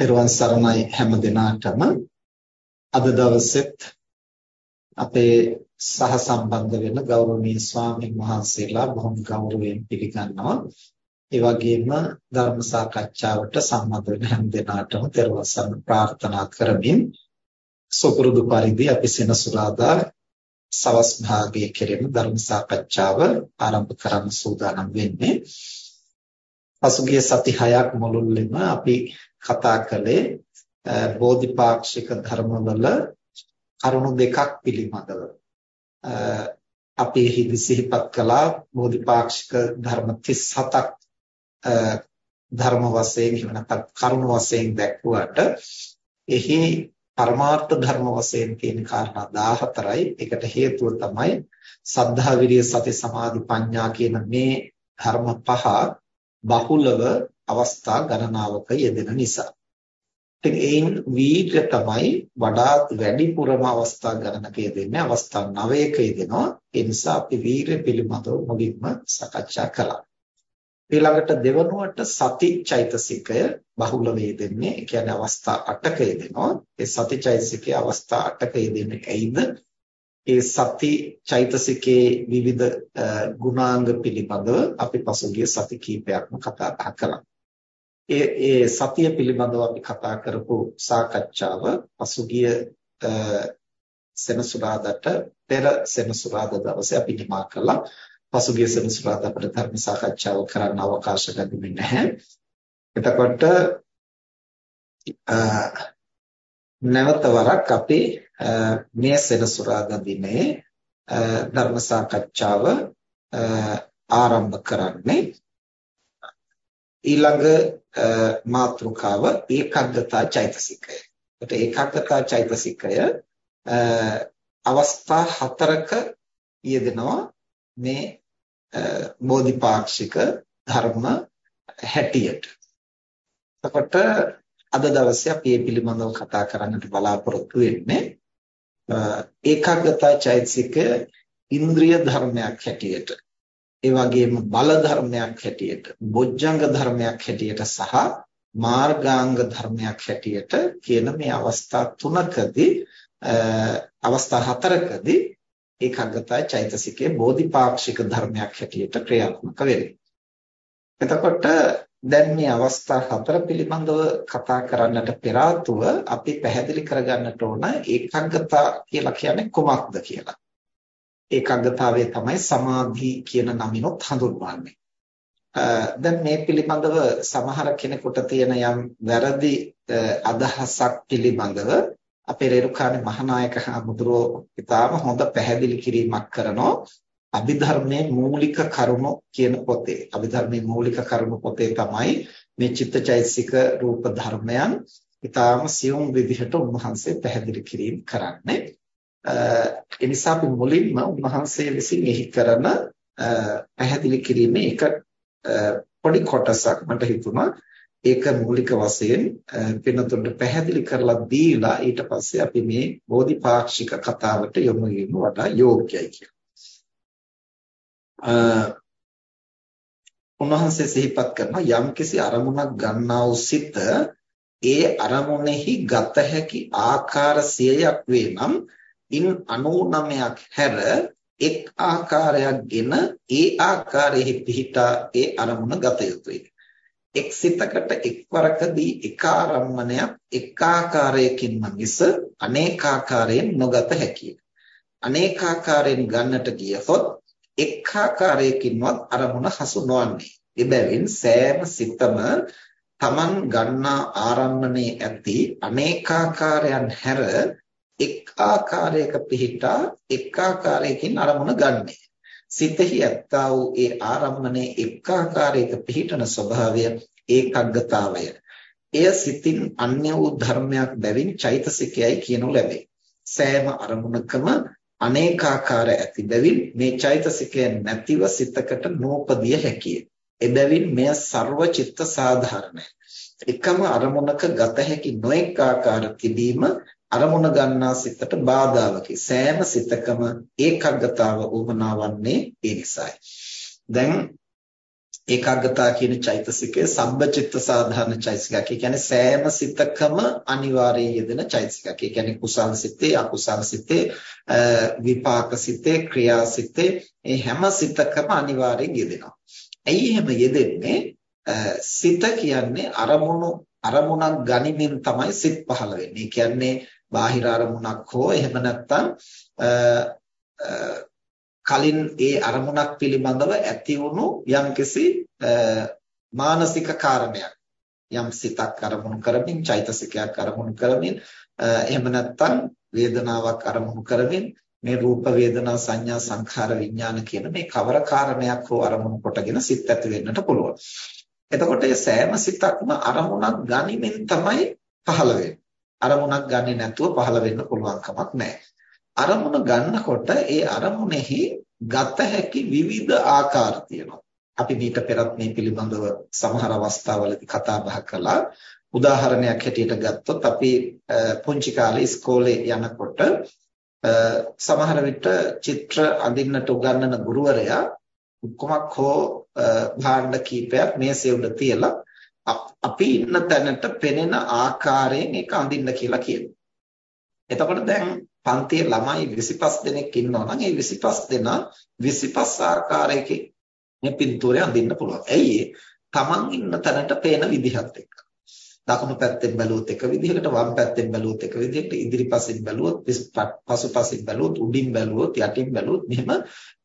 පෙරවන් සරණයි හැම දිනාටම අද දවසෙත් අපේ සහ සම්බන්ධ වෙන ගෞරවනීය ස්වාමීන් වහන්සේලා බොහොම ගෞරවයෙන් පිළිගන්නවා. ඒ වගේම ධර්ම සාකච්ඡාවට සම්බන්ධ වෙන හැම දිනාටම පෙරවන් සරණ ප්‍රාර්ථනා කරමින් සුපුරුදු පරිදි අපි සෙනසුරාදා සවස් භාගයේ කෙරෙන ධර්ම සාකච්ඡාව ආරම්භ කරන්න සූදානම් වෙන්නේ. පසුගිය සති 6ක් මුළුල්ලේම අපි කතා කළේ බෝධිපාක්ෂික ධර්මවල කරුණු දෙකක් පිළිබඳව. අපි හිදි සිහිපත් කළා බෝධිපාක්ෂික ධර්ම 37ක් ධර්ම වශයෙන් එහෙම නැත්නම් කරුණු වශයෙන් දැක්වුවට එහි පරමාර්ථ ධර්ම වශයෙන් තියෙන කාරණා 14යි. ඒකට හේතුව තමයි සද්ධා විරිය සති සමාධි ප්‍රඥා කියන මේ ධර්ම පහ බහුලව අවස්ථා ගණනාවක යෙදෙන නිසා. ඉතින් ඒන් වීර්ය තමයි වඩාත් වැඩිපුරම අවස්ථා ගණනක යෙදෙන්නේ අවස්ථා 9ක යෙදෙනවා. ඒ නිසා අපි වීර්ය පිළිබඳව මුලින්ම සාකච්ඡා කළා. ඊළඟට දෙවනුවට සති චෛතසිකය බහුල වේදෙන්නේ. ඒ කියන්නේ අවස්ථා 8ක යෙදෙනවා. ඒ සති චෛතසිකයේ අවස්ථා 8ක යෙදෙන්නේ ඇයිද? ඒ සති චෛතසිකයේ විවිධ ගුණාංග පිළිබඳව අපි පසුගිය සති කීපයක්ම කතා බහ කළා. ඒ ඒ සතිය පිළිබඳව අපි කතා කරපු සාකච්ඡාව පසුගිය සෙනසුරාදාට පෙර සෙනසුරාදා දවසේ අපි නිමා කළා. පසුගිය සෙනසුරාදා අපිට ධර්ම සාකච්ඡාව කරන්න අවකාශ ලැබුණේ නැහැ. එතකොට නැවත වරක් අපි මේ සෙනසුරාදා දිනේ ධර්ම සාකච්ඡාව ආරම්භ කරන්නේ ඊළඟ මාතෘකාව ඒකාග්‍රතා චෛතසිකය. ඒකට ඒකාග්‍රතා චෛතසිකය අවස්ථා හතරක යෙදෙනවා මේ බෝධිපාක්ෂික ධර්ම හැටියට. එතකොට අද දවසේ අපි මේ පිළිබඳව කතා කරන්නට බලාපොරොත්තු වෙන්නේ ඒකාග්‍රතා චෛතසිකය ඉන්ද්‍රිය ධර්මයක් හැටියට ඒ වගේම බල ධර්මයක් හැටියට බොජ්ජංග ධර්මයක් හැටියට සහ මාර්ගාංග ධර්මයක් හැටියට කියන මේ අවස්ථා තුනකදී අවස්ථා හතරකදී ඒකාග්‍රතා චෛතසිකයේ බෝධිපාක්ෂික ධර්මයක් හැටියට ක්‍රියාත්මක වෙනවා. එතකොට දැන් මේ අවස්ථා හතර පිළිබඳව කතා කරන්නට පෙර අපි පැහැදිලි කරගන්නට ඕන ඒකාග්‍රතා කියලා කියන්නේ කොමක්ද කියලා. ඒකාග්‍රතාවය තමයි සමාධි කියන නමිනොත් හඳුන්වන්නේ. දැන් මේ පිළිබඳව සමහර කෙනෙකුට තියෙන යම් වැරදි අදහසක් පිළිබඳව අපේ රේරුකාණේ මහානායක හඳුරෝ ඉතාම හොඳ පැහැදිලි කිරීමක් කරනවා. අභිධර්මයේ මූලික කරුණු කියන පොතේ. අභිධර්මයේ මූලික කරුණු පොතේ තමයි මේ චිත්තචෛතසික රූප ධර්මයන් ඉතාම සියුම් විදිහට උන්වහන්සේ පැහැදිලි කිරීම කරන්නේ. ඒ නිසා අපි මුලින්ම උන්වහන්සේ විසින් එහි කරන පැහැදිලි කිරීමේ එක පොඩි කොටසක් මට හිතුණා ඒක මූලික වශයෙන් පින්නතුන්ට පැහැදිලි කරලා දීලා ඊට පස්සේ අපි මේ බෝධිපාක්ෂික කතාවට යොමු වීම වඩා යෝග්‍යයි කියලා. උන්වහන්සේ සිහිපත් කරන යම්කිසි අරමුණක් ගන්නා වූ සිත ඒ අරමුණෙහි ගත හැකි ආකාර සියයක් වේ නම් ඉන් 99ක් හැර එක් ආකාරයක්ගෙන ඒ ආකාරයේ පිහිටා ඒ අරමුණ ගත යුතුය. එක් සිතකට එක්වරකදී එක ආරම්මණයක් එක් ආකාරයකින්ම මිස අනේකාකාරයෙන් නොගත හැකිය. අනේකාකාරයෙන් ගන්නට ගියහොත් එක් ආකාරයකින්වත් අරමුණ හසු නොවන්නේ. එබැවින් සෑම සිතම Taman ගන්නා ආරම්මණයේ ඇති අනේකාකාරයන් හැර එක් ආකාරයක පිහිටා එක් ආකාරයකින් අරමුණ ගන්නේ. සිතෙහි ඇත්තා වූ ඒ ආරම්මනේ එක් ආකාරයක පිහිටන ස්වභාවය ඒකග්ගතාවය. එය සිතින් අන්‍ය වූ ධර්මයක් බැවින් චෛතසිකයයි කියනු ලැබේ. සෑම අරමුණකම අනේකාකාර ඇති බැවින් මේ චෛතසිකය නැතිව සිතකට නෝපදිය හැකිය. එබැවින් මෙය ਸਰව චිත්ත සාධාරණයි. එකම අරමුණක ගත හැකි නොඑක ආකාර තිබීම අරමුණ ගන්නා සිතට බාධාවකි. සෑම සිතකම ඒකග්ගතාව උවමනාවන්නේ ඒ නිසායි. දැන් ඒකාග්‍රතාව කියන චෛතසිකය සබ්බචිත්ත සාධාරණ චෛතසිකයක්. ඒ කියන්නේ සෑම සිතකම අනිවාර්යයෙන් යෙදෙන චෛතසිකයක්. ඒ කියන්නේ කුසල සිතේ, අකුසල සිතේ, විපාක සිතේ, ක්‍රියා සිතේ මේ හැම සිතකම අනිවාර්යයෙන් යෙදෙනවා. ඇයි එහෙම යෙදෙන්නේ? සිත කියන්නේ අරමුණු අරමුණක් ගනිමින් තමයි සිත් පහළ වෙන්නේ. ඒ කියන්නේ බාහිර අරමුණක් හෝ එහෙම නැත්නම් කලින් ඒ අරමුණක් පිළිබඳව ඇති වුණු යම්කිසි මානසික කාරණයක් යම් සිතක් අරමුණු කරමින් චෛතසිකයක් අරමුණු කරමින් එහෙම නැත්නම් වේදනාවක් අරමුණු කරමින් මේ රූප වේදනා සංඥා සංඛාර විඥාන කියන මේ කවර කාරණයක් හෝ අරමුණු කොටගෙන සිත් ඇති වෙන්නට පුළුවන්. එතකොට මේ සෑම සිතක්ම අරමුණක් ගනිමින් තමයි පහළ වෙන්නේ. අරමුණක් ගන්නේ නැතුව පහළ වෙන්න පුළුවන් කමක් නැහැ. අරමුණ ගන්නකොට ඒ අරමුණෙහි ගත හැකි විවිධ ආකාර තියෙනවා. අපි මීට පෙරත් මේ පිළිබඳව සමහර අවස්ථාවලදී කතා බහ කළා. උදාහරණයක් හැටියට ගත්තොත් අපි පුංචි කාලේ ඉස්කෝලේ යනකොට සමහර විට චිත්‍ර අඳින්නට උගන්වන ගුරුවරයා කොමක් හෝ භාණ්ඩ කීපයක් මේසේ උඩ තියලා අපි ඉන්න තැනට පෙනෙන ආකාරයෙන් ඒක අඳින්න කියලා කියනවා. එතකොට දැන් පන්තියේ ළමයි 25 දෙනෙක් ඉන්නවා නම් ඒ 25 දෙනා 25 ආකාරයකින් මේ පින්තූරය අඳින්න පුළුවන්. ඇයි තමන් ඉන්න තැනට පේන විදිහත් එක්ක. දකුණු පැත්තෙන් බැලුවොත් එක විදිහකට වම් පැත්තෙන් බැලුවොත් එක විදිහකට ඉදිරිපසින් බැලුවොත් පසුපසින් බැලුවොත් උඩින් බැලුවොත් යටින් බැලුවොත් මෙහෙම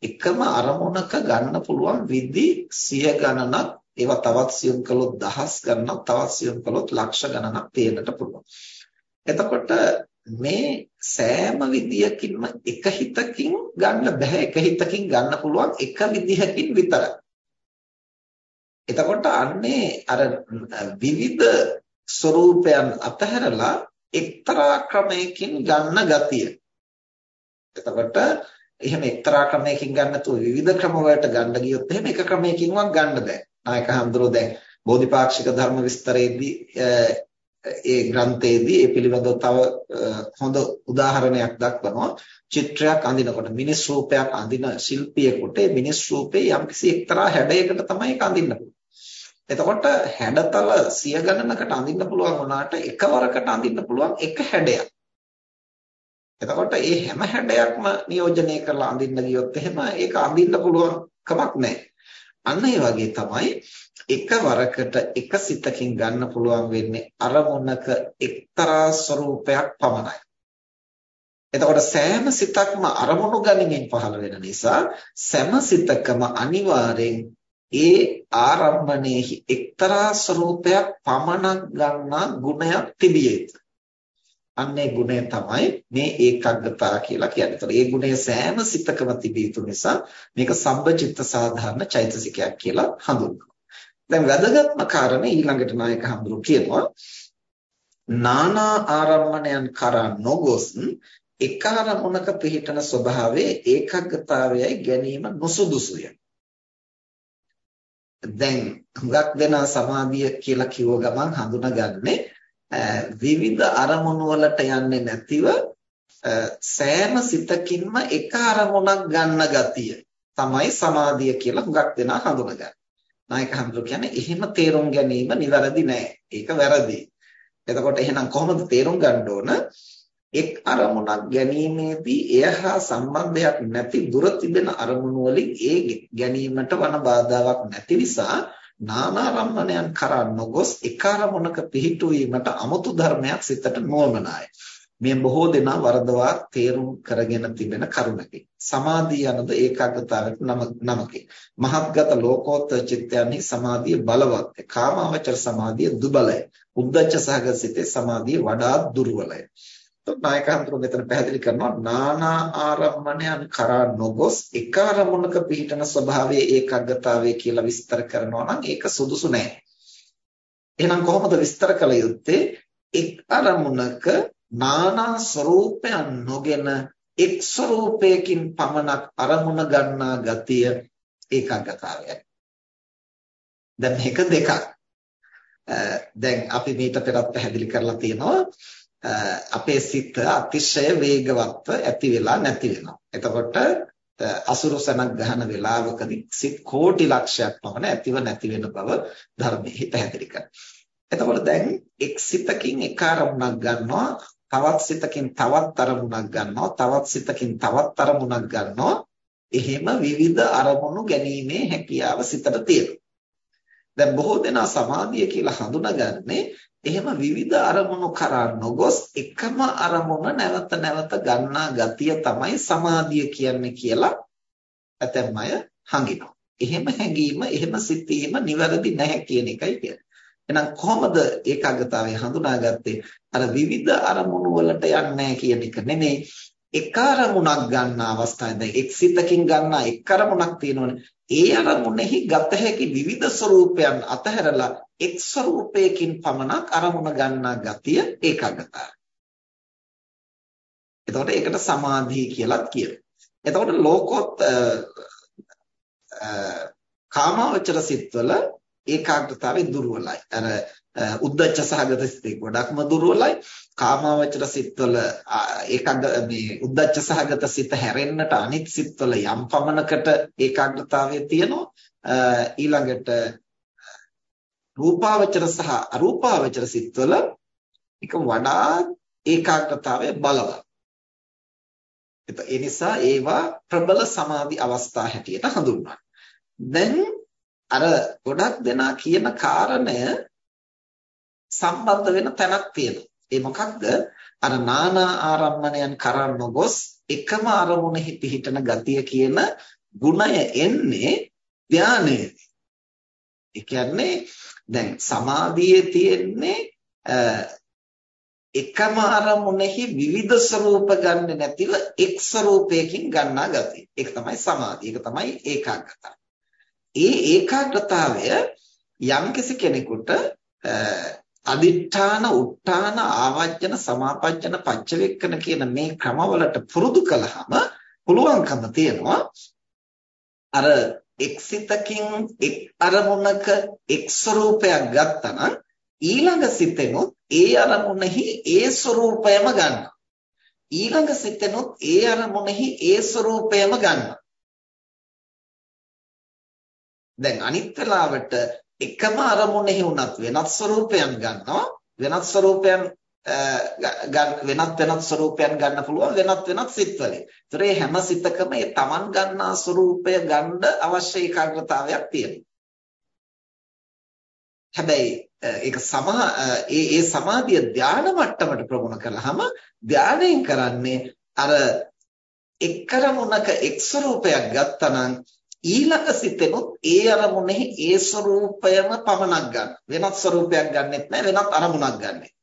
එකම අරමුණක ගන්න පුළුවන් විදි සිය ගණනක් ඒවා තවත් සියුම් කළොත් දහස් ගණනක් තවත් සියුම් කළොත් ලක්ෂ ගණනක් පේන්නට පුළුවන්. එතකොට මේ සෑම විදියකින්ම එක හිතකින් ගන්න බෑ එක හිතකින් ගන්න පුළුවන් එක විදිහකින් විතරයි. එතකොට අන්නේ අර විවිධ ස්වરૂපයන් අතහැරලා එක්තරා ක්‍රමයකින් ගන්න ගතිය. එතකොට එහෙම එක්තරා ක්‍රමයකින් ගන්න තු විවිධ ක්‍රම වලට ගන්න ගියොත් එහෙම එක ක්‍රමයකින්වත් ගන්න බෑ. නායක හඳුරෝ දැන් බෝධිපාක්ෂික ධර්ම විස්තරයේදී ඒ ග්‍රන්ථයේදී ඒ පිළිබඳව තව හොඳ උදාහරණයක් දක්වනවා චිත්‍රයක් අඳිනකොට මිනිස් රූපයක් අඳින ශිල්පියෙකුට ඒ මිනිස් රූපේ යම්කිසි එක්තරා හැඩයකට තමයි ඒක අඳින්න එතකොට හැඩතල සිය ගණනකට අඳින්න පුළුවන් වුණාට එකවරකට අඳින්න පුළුවන් එක හැඩයක්. එතකොට මේ හැම හැඩයක්ම නියෝජනය කරලා අඳින්න ගියොත් එහෙම ඒක අඳින්න පුළුවන් කමක් නැහැ. අන්න ඒ වගේ තමයි එකවරකට එක සිතකින් ගන්න පුළුවන් වෙන්නේ අරමුණක එක්තරා ස්වરૂපයක් පමණයි. එතකොට සෑම සිතක්ම අරමුණු ගනිමින් පහළ වෙන නිසා සෑම සිතකම අනිවාර්යෙන් ඒ ආරම්භණයෙහි එක්තරා ස්වરૂපයක් පමණක් ගන්නා ගුණයක් තිබිය යුතුයි. අන්නේ ගුණය තමයි මේ ඒකග්ගතා කියලා කියන්නේ. ඒතර ඒ ගුණය සෑම සිතකම තිබිය යුතු නිසා මේක සම්බචිත්ත සාධාරණ චෛතසිකයක් කියලා හඳුන්වනවා. දැන් වැදගත්ම කාරණේ ඊළඟට නායක හඳුරු කියනවා නානා ආරම්මණයන් කරා නොගොස් එක අරමුණක පිහිටන ස්වභාවයේ ඒකග්ගතාවයයි ගැනීම නුසුදුසුය. දැන් හුඟක් දෙනා සමාධිය කියලා කිව්ව ගමන් හඳුනාගන්නේ විවිධ අරමුණු වලට යන්නේ නැතිව සෑම සිතකින්ම එක අරමුණක් ගන්න ගතිය තමයි සමාධිය කියලා හුඟක් දෙනා හඳුනගන්නේ. නායක හඳුරු කියන්නේ එහෙම තේරුම් ගැනීම නිවැරදි නෑ. ඒක වැරදි. එතකොට එහෙනම් කොහොමද තේරුම් ගන්න ඕන? එක් අරමුණක් ගැනීමේදී එය හා සම්බන්ධයක් නැති දුර තිබෙන අරමුණු වලින් ඒ ගැනීමට වන බාධාවක් නැති නිසා නානාරම්මණයන් කරා නොගොස් එක අරමුණක පිහිටුවීමට 아무තු ධර්මයක් සිතට නොවමනාය. මේ බොහෝ දෙනා වරදවා තේරුම් කරගෙන තිබෙන කරුණකි. සමාධිය යනද ඒකාග්‍රතාවයට නමකි. මහත්ගත ලෝකෝත්තර චිත්තයන්හි සමාධිය බලවත්. කාමාවචර සමාධිය දුබලයි. උද්දච්ච සහගත සිතේ සමාධිය වඩා දුර්වලයි. නායකහඳුරු මෙතන පැහැදිලි කරනවා නානා ආරම්මණයන් කරා නොගොස් එක අරමුණක පිහිටන ස්වභාවයේ ඒකග්ගතාවය කියලා විස්තර කරනවා නම් ඒක සුදුසු නෑ. එහෙනම් කොහොමද විස්තර කළ යුත්තේ? එක් අරමුණක නානා ස්වરૂපයන් නොගෙන එක් ස්වરૂපයකින් පමණක් අරමුණ ගන්නා ගතිය ඒකාග්‍රතාවයයි. දැන් මේක දෙකක්. දැන් අපි මීට පෙරත් පැහැදිලි කරලා තියෙනවා අපේ සිත අතිශය වේගවත්ව ඇති වෙලා නැති වෙනවා. එතකොට අසුරසනක් ගහන වෙලාවකදී සිත් කෝටි ලක්ෂයක් පමණ ඇතිව නැති වෙන බව ධර්මයේ පැහැදිලි කරනවා. එතකොට දැන් එක් සිතකින් එක අරමුණක් ගන්නවා තවත් සිතකින් තවත් අරමුණක් ගන්නවා තවත් සිතකින් තවත් අරමුණක් ගන්නවා එහෙම විවිධ අරමුණු ගැනීමේ හැකියාව සිතට තියෙනවා. දැන් බොහෝ දෙනා සමාධිය කියලා හඳුනාගන්නේ එහෙම විවිධ අරමුණු කරා නොගොස් එකම අරමුණ නැවත නැවත ගන්නා ගතිය තමයි සමාධිය කියන්නේ කියලා ඇතැම් අය හඟිනවා. එහෙම හැඟීම එහෙම සිතීම නිවැරදි නැහැ කියන එකයි කියන්නේ. එහෙනම් කොහොමද ඒකාග්‍රතාවය හඳුනාගත්තේ? අර විවිධ අරමුණු වලට යන්නේ කියන එක නෙමෙයි. එක අරමුණක් ගන්න අවස්ථාවේ දැන් එක් සිතකින් ගන්න එක් අරමුණක් තියෙනවනේ. ඒ අරමුණෙහි ගත හැකි විවිධ ස්වરૂපයන් අතහැරලා එක් ස්වરૂපයකින් පමණක් අරමුණ ගන්නා ගතිය ඒකාග්‍රතාවය. එතකොට ඒකට සමාධිය කියලාත් කියනවා. එතකොට ලෝකෝත් කාමාවචර සිත්වල ඒකාග්‍රතාවය දුර්වලයි. අර උද්දච්ච සහගත සිතේ ගොඩක්ම දුර්වලයි. කාමාවචර සිත්වල ඒකාග්‍ර මේ උද්දච්ච සහගත සිත හැරෙන්නට අනිත් සිත්වල යම් පමණකට ඒකාග්‍රතාවය තියෙනවා. ඊළඟට රූපාවචර සහ අරූපාවචර සිත්වල එක වඩා ඒකාග්‍රතාවය බලවත්. ඒ නිසා ඒවා ප්‍රබල සමාධි අවස්ථා හැටියට හඳුන්වනවා. දැන් අර ගොඩක් දෙනා කියන කාරණය සම්බන්ධ වෙන තැනක් තියෙනවා. ඒ මොකක්ද? අර නානා ආරම්මණයන් කරන් නොගොස් එකම අරමුණෙහි පිහිටන ගතිය කියන ගුණය එන්නේ ධානයේදී. ඒ කියන්නේ දැන් සමාධියේ තියෙන්නේ එකම අරමුණෙහි විවිධ ස්වરૂප ගන්න නැතිව එක් ස්වરૂපයකින් ගන්නා ගතිය. ඒක තමයි සමාධිය. ඒක තමයි ඒකාග්‍රතාවය. ඒ ඒකාග්‍රතාවය යම්කිසි කෙනෙකුට අදිඨාන උට්ඨාන ආවජන සමාපජන පච්චවෙක්කන කියන මේ ක්‍රමවලට පුරුදු කළාම පුළුවන්කම තියෙනවා. අර එක්සිතකින් එක් අරමුණක එක් ස්වરૂපයක් ගත්තනම් ඊළඟ සිතෙනොත් ඒ අරමුණෙහි ඒ ස්වરૂපයම ගන්නවා. ඊළඟ සිතෙනොත් ඒ අරමුණෙහි ඒ ස්වરૂපයම ගන්නවා. දැන් අනිත් වෙලාවට එකම අරමුණෙහි වුණත් වෙනත් ස්වરૂපයන් ගන්නවා වෙනත් ස්වરૂපයන් වෙනත් වෙනත් ස්වરૂපයන් ගන්න පුළුවන් වෙනත් වෙනත් සිත්වලින්. ඒතර මේ හැම සිතකම ඒ Taman ගන්නා ස්වરૂපය ගන්න අවශ්‍ය ඒකාග්‍රතාවයක් තියෙනවා. හැබැයි ඒක සමා ඒ ඒ සමාධිය ධාන මට්ටමට ප්‍රගුණ කළාම ධානයෙන් කරන්නේ අර එක්කරමුණක එක් ස්වરૂපයක් ගත්තා නම් ඊළඟ සිතෙනුත් ඒ අරමුණෙහි ඒ ස්වરૂපයම පවණක් ගන්න. වෙනත් ස්වરૂපයක් ගන්නෙත් නැහැ වෙනත් අරමුණක් ගන්නෙත්.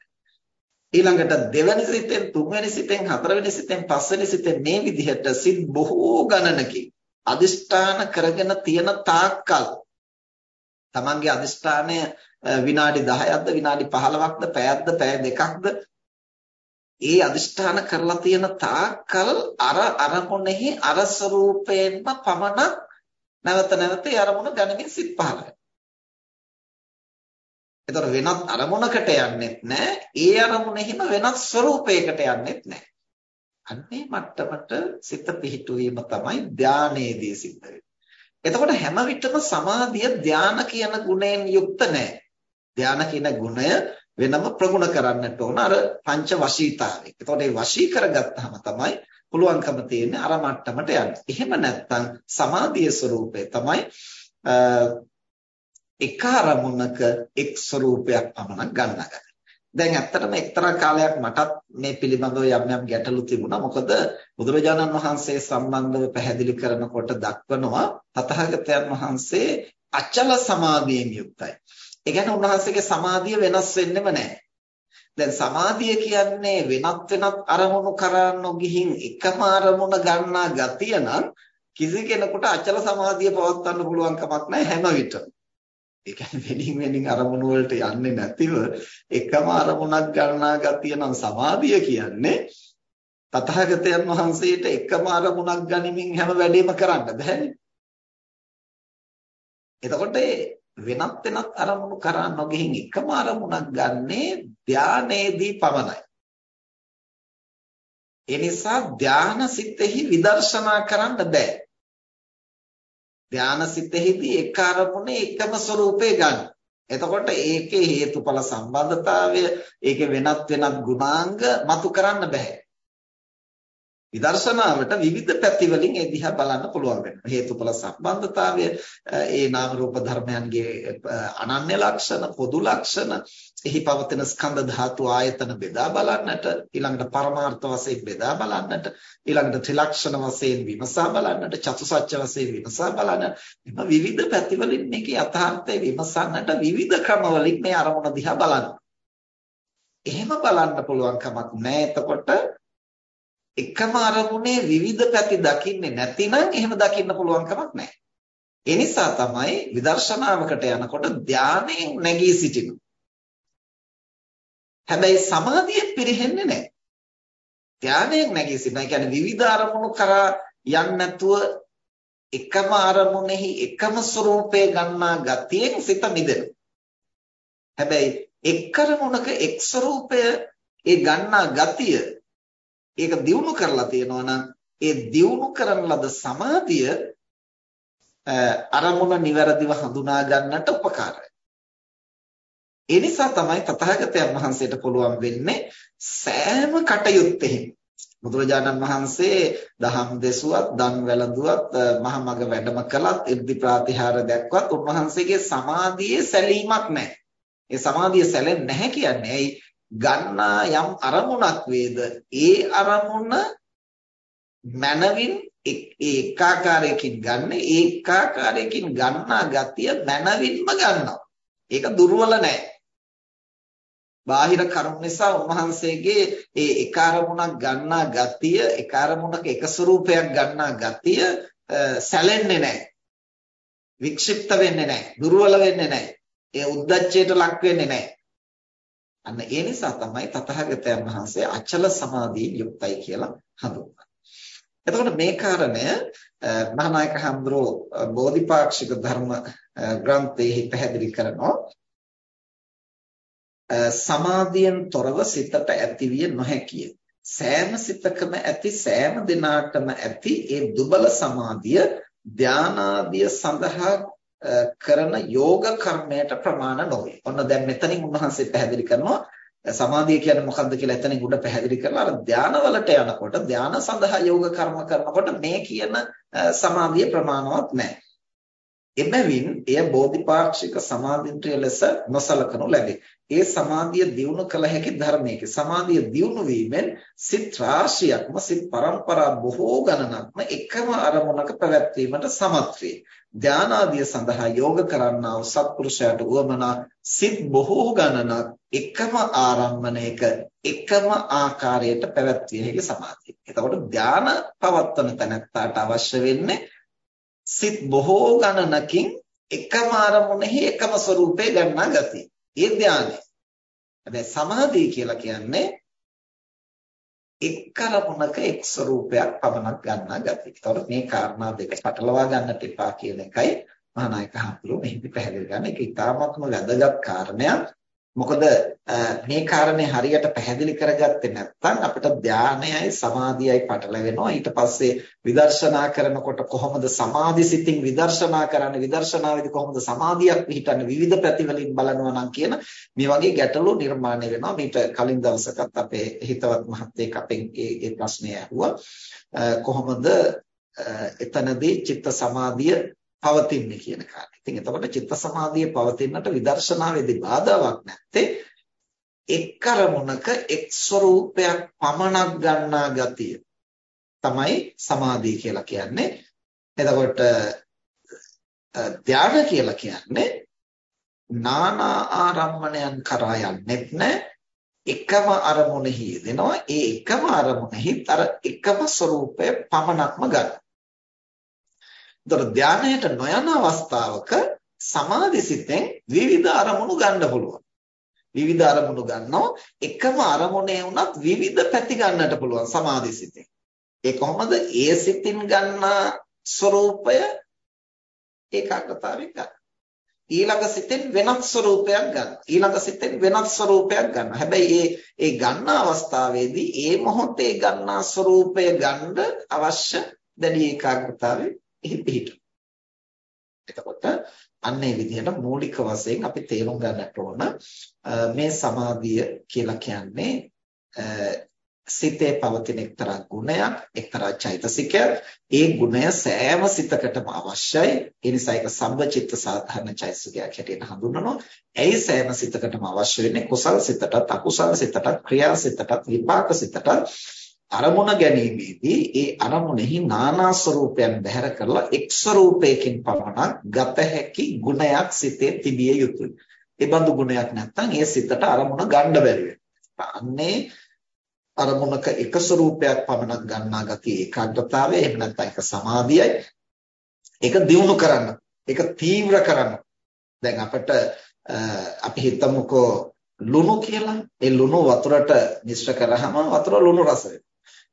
ඊළඟට දෙවැනි සිතෙන් තුන්වැනි සිතෙන් හතරවෙනි සිතෙන් පස්වෙනි සිතෙන් මේ විදිහට සිත් බොහෝ ගණනකින් අදිෂ්ඨාන කරගෙන තියෙන තාක්කල් තමන්ගේ අදිෂ්ඨානය විනාඩි 10ක්ද විනාඩි 15ක්ද පැයක්ද පැය දෙකක්ද ඒ අදිෂ්ඨාන කරලා තියෙන තාක්කල් අර අරමුණෙහි අර ස්වરૂපයෙන්ම පමණක් නැවත නැවත ඒ අරමුණ ගණමින් සිත් පහළ වෙනවා. එතකොට වෙනත් අරමුණකට යන්නෙත් නැහැ. ඒ අරමුණෙහිම වෙනත් ස්වરૂපයකට යන්නෙත් නැහැ. අන්නේ මට්ටමට සිත පිහිටුවීම තමයි ධානයේදී සිද්ධ වෙන්නේ. එතකොට හැම විටම සමාධිය ධාන කියන ගුණයෙන් යුක්ත නැහැ. ධාන කියන ගුණය වෙනම ප්‍රගුණ කරන්නට ඕන අර පංච වශීතාවය. එතකොට මේ වශී කරගත්තාම තමයි පුළුවන්කම තියෙන්නේ අර මට්ටමට යන්න. එහෙම නැත්නම් සමාධිය ස්වરૂපය තමයි එක අරමුණක එක් ස්වરૂපයක් පමණක් ගන්නවා. දැන් ඇත්තටම එක්තරා කාලයක් මටත් මේ පිළිබඳව යම් යම් ගැටලු තිබුණා. මොකද බුදුරජාණන් වහන්සේ සම්බන්ධව පැහැදිලි කරනකොට දක්වනවා තථාගතයන් වහන්සේ අචල සමාධියෙන් යුක්තයි. ඒ කියන්නේ උන්වහන්සේගේ සමාධිය වෙනස් වෙන්නෙම නැහැ. දැන් සමාධිය කියන්නේ වෙනත් වෙනත් අරමුණු කරා නොගිහින් එකම අරමුණ ගන්නා ගතිය නම් කිසි කෙනෙකුට අචල සමාධිය පවත්වන්න පුළුවන් කමක් නැහැ හැම විටම. ඒ කියන්නේ වෙනින් වෙනින් අරමුණු වලට යන්නේ නැතිව එකම අරමුණක් ගන්නා ගතිය නම් සමාධිය කියන්නේ තථාගතයන් වහන්සේට එකම අරමුණක් ගනිමින් හැම වැඩේම කරන්න බෑනේ. එතකොට වෙනත් වෙනත් අරමුණු කරා නොගෙහින් එකම අරමුණක් ගන්නේ ධානයේදී පමණයි. ඒ නිසා ධාන සිතෙහි විදර්ශනා කරන්න බෑ. ධානාසිතෙහිදී එක අරමුණේ එකම ස්වરૂපේ ගන්න. එතකොට ඒකේ හේතුඵල සම්බන්ධතාවය ඒකේ වෙනත් වෙනත් ගුණාංග මතු කරන්න බෑ. විදර්ශනාවට විවිධ පැති වලින් ඒ දිහා බලන්න පුළුවන් වෙනවා. හේතුඵල සම්බන්ධතාවය, ඒ නාම රූප ධර්මයන්ගේ අනන්‍ය ලක්ෂණ, පොදු ලක්ෂණ, එහි පවතින ස්කන්ධ ධාතු ආයතන බෙදා බලන්නට, ඊළඟට පරමාර්ථ වශයෙන් බෙදා බලන්නට, ඊළඟට ත්‍රිලක්ෂණ වශයෙන් විමසා බලන්නට, චතුසත්‍ය වශයෙන් විමසා බලන්නට, එම විවිධ පැති වලින් මේකේ යථාර්ථය විමසන්නට විවිධ ක්‍රම වලින් මේ අරමුණ දිහා බලන්න. එහෙම බලන්න පුළුවන් කමක් නැහැ. එතකොට එකම අරමුණේ විවිධ පැති දකින්නේ නැතිනම් එහෙම දකින්න පුළුවන් කමක් නැහැ. ඒ නිසා තමයි විදර්ශනාවකට යනකොට ධානයෙන් නැගී සිටිනවා. හැබැයි සමාධියෙන් පිරෙන්නේ නැහැ. ධානයෙන් නැගී සිටිනවා. ඒ කියන්නේ විවිධ අරමුණු කරා යන්නේ නැතුව එකම අරමුණෙහි එකම ස්වરૂපේ ගන්නා ගතියෙන් සිත මිදෙනවා. හැබැයි එක් අරමුණක එක් ස්වરૂපය ඒ ගන්නා ගතිය ඒක දියුණු කරලා තියෙනවා නම් ඒ දියුණු කරන ලද සමාධිය අරමුණ નિවරදිව හඳුනා ගන්නට උපකාරයි. ඒ නිසා තමයි තථාගතයන් වහන්සේට පුළුවන් වෙන්නේ සෑම කටයුත්තෙහිම බුදුරජාණන් වහන්සේ දහම් දෙසුවත්, දන් වැළඳුවත්, මහා මග වැඩම කළත්, ඉර්ධි ප්‍රාතිහාර දැක්වත් උන්වහන්සේගේ සමාධියේ සැලීමක් නැහැ. ඒ සමාධිය සැලෙන්නේ නැහැ කියන්නේ ඇයි? ගන්නා යම් අරමුණක් වේද? ඒ අරමුණ මනවින් ඒකාකාරයකින් ගන්න ඒකාකාරයකින් ගන්නා ගතිය මනවින්ම ගන්නවා. ඒක දුර්වල නැහැ බාහිර කරුණ නිසා උන්වහන්සේගේ ඒ එක අරමුණක් ගන්නා ගතිය එක අරමුණක එක ස්වરૂපයක් ගන්නා ගතිය සැලෙන්නේ නැහැ වික්ෂිප්ත වෙන්නේ නැහැ දුර්වල වෙන්නේ නැහැ ඒ උද්දච්චයට ලක් වෙන්නේ නැහැ අන්න ඒ නිසා තමයි තථාගතයන් වහන්සේ අචල සමාධියෙන් යුක්තයි කියලා හඳුන්වන්නේ. එතකොට මේ කාරණය මහානායක හඳුරෝ බෝධිපාක්ෂික ධර්ම ග්‍රන්ථයේ පැහැදිලි කරනවා. සමාධියෙන් තොරව සිතට ඇතිවිය නොහැකිය. සෑම සිතකම ඇති සෑම දිනාටම ඇති ඒ දුබල සමාධිය ධානාදිය සඳහා කරන යෝග කර්මයට ප්‍රමාණ නොවේ. ඔන්න දැන් මෙතනින් උන්වහන්සේ පැහැදිලි කරනවා සමාධිය කියන්නේ මොකක්ද කියලා එතනින් උඩ පැහැදිලි කරලා අර ධානවලට යනකොට ධාන සඳහා යෝග කර්ම කරනකොට මේ කියන සමාධිය ප්‍රමාණවත් නැහැ. එබැවින් එය බෝධිපාක්ෂික සමාධින්ත්‍රය ලෙස නොසලකනු ලැබේ. ඒ සමාධිය දියුණු කළ හැකි ධර්මයක. සමාධිය දියුණු වීමෙන් සිත් රාශියක්ම සිත් පරම්පරා බොහෝ ගණනක්ම එකම අරමුණක පැවැත්වීමට සමත් වේ. ධානාදිය සඳහා යෝග කරන්නා වූ සත්පුරුෂයාට උවමනා සිත් බොහෝ ගණනක් එකම ආරම්මණයක එකම ආකාරයට පැවැත්විය හැකි සමාධිය. එතකොට ධාන පවත්වන තැනැත්තාට අවශ්‍ය වෙන්නේ සිත් බොහෝ ගණනකින් එකම අරමුණෙහි එකම ස්වરૂපේ ගන්නා ගතිය. ඒ ධානය. හැබැයි සමාධිය කියලා කියන්නේ එක් අරමුණක එක් ස්වરૂපයක් පමණක් ගන්නා ගතිය. ඒතකොට මේ කාරණා දෙක පටලවා ගන්නට එපා කියන එකයි මහානායක හඳුරු මෙහිදී පැහැදිලි කරන්නේ. ඒක ඉතාමත්ම වැදගත් කාරණයක්. මොකද මේ කාරණේ හරියට පැහැදිලි කරගත්තේ නැත්නම් අපිට ධානයයි සමාධියයි පටලවෙනවා ඊට පස්සේ විදර්ශනා කරනකොට කොහොමද සමාධි සිතින් විදර්ශනා කරන්නේ විදර්ශනාවේදී කොහොමද සමාධියක් පිහිටන්නේ විවිධ පැතිවලින් බලනවා නම් කියන මේ වගේ ගැටලු නිර්මාණය වෙනවා. මීට කලින් දවසකත් අපේ හිතවත් මහත්තයෙක් අපෙන් ඒ ප්‍රශ්නය ඇහුවා. කොහොමද එතනදී චිත්ත සමාධිය පවතින්නේ කියන කාරණේ. ඉතින් එතකොට චිත්ත සමාධිය පවතින්නට විදර්ශනාවේදී බාධාවක් නැත්තේ එක් අරමුණක එක් ස්වરૂපයක් පමණක් ගන්නා ගතිය තමයි සමාධිය කියලා කියන්නේ. එතකොට ධානය කියලා කියන්නේ නානා ආරම්මණයන් කරා යන්නේත් නැහැ එකම අරමුණෙහි යෙදෙනවා ඒ එකම අරමුණෙහි අර එකම ස්වરૂපය පමණක්ම ගන්නවා ඒතර ධානයට නොයන අවස්ථාවක සමාධිසිතෙන් විවිධ අරමුණු ගන්න පුළුවන්. විවිධ අරමුණු ගන්නවා එකම අරමුණේ වුණත් විවිධ පැති ගන්නට පුළුවන් සමාධිසිතෙන්. ඒ කොහොමද? ඒ සිතින් ගන්න ස්වરૂපය ඒකාග්‍රතාවෙන් ගන්න. ඊළඟ සිතෙන් වෙනත් ස්වરૂපයක් ගන්න. ඊළඟ සිතෙන් වෙනත් ස්වરૂපයක් ගන්න. හැබැයි ඒ ඒ ගන්න අවස්ථාවේදී ඒ මොහොතේ ගන්නා ස්වરૂපය ගන්න අවශ්‍ය දැඩි ඒකාග්‍රතාවෙන් එහි පිහිටු. එතකොට අන්න ඒ විදිහට මූලික වශයෙන් අපි තේරුම් ගන්නට ඕන මේ සමාධිය කියලා කියන්නේ සිතේ පවතින එක්තරා ගුණයක් එක්තරා චෛතසිකයක්. ඒ ගුණය සෑම සිතකටම අවශ්‍යයි. ඒ නිසා ඒක සම්බචිත්ත සාධාරණ චෛතසිකයක් හැටියට හඳුන්වනවා. ඇයි සෑම සිතකටම අවශ්‍ය වෙන්නේ? කුසල සිතටත් අකුසල සිතටත් ක්‍රියා සිතටත් විපාක සිතටත්. අරමුණ ගැනීමේදී ඒ අරමුණෙහි නානා ස්වરૂපයන් බැහැර කරලා එක් ස්වરૂපයකින් පමණක් ගත හැකි ගුණයක් සිතේ තිබිය යුතුයි. ඒ බඳු ගුණයක් නැත්නම් ඒ සිතට අරමුණ ගන්න බැරි අන්නේ අරමුණක එක ස්වરૂපයක් පමණක් ගන්නා ගතිය ඒකාග්‍රතාවය එහෙම නැත්නම් එක සමාධියයි. ඒක දියුණු කරන්න ඒක තීව්‍ර කරන්න. දැන් අපිට අපි හිතමුකෝ ලුණු කියලා. ඒ ලුණු වතුරට මිශ්‍ර කරාම වතුර ලුණු රස වෙනවා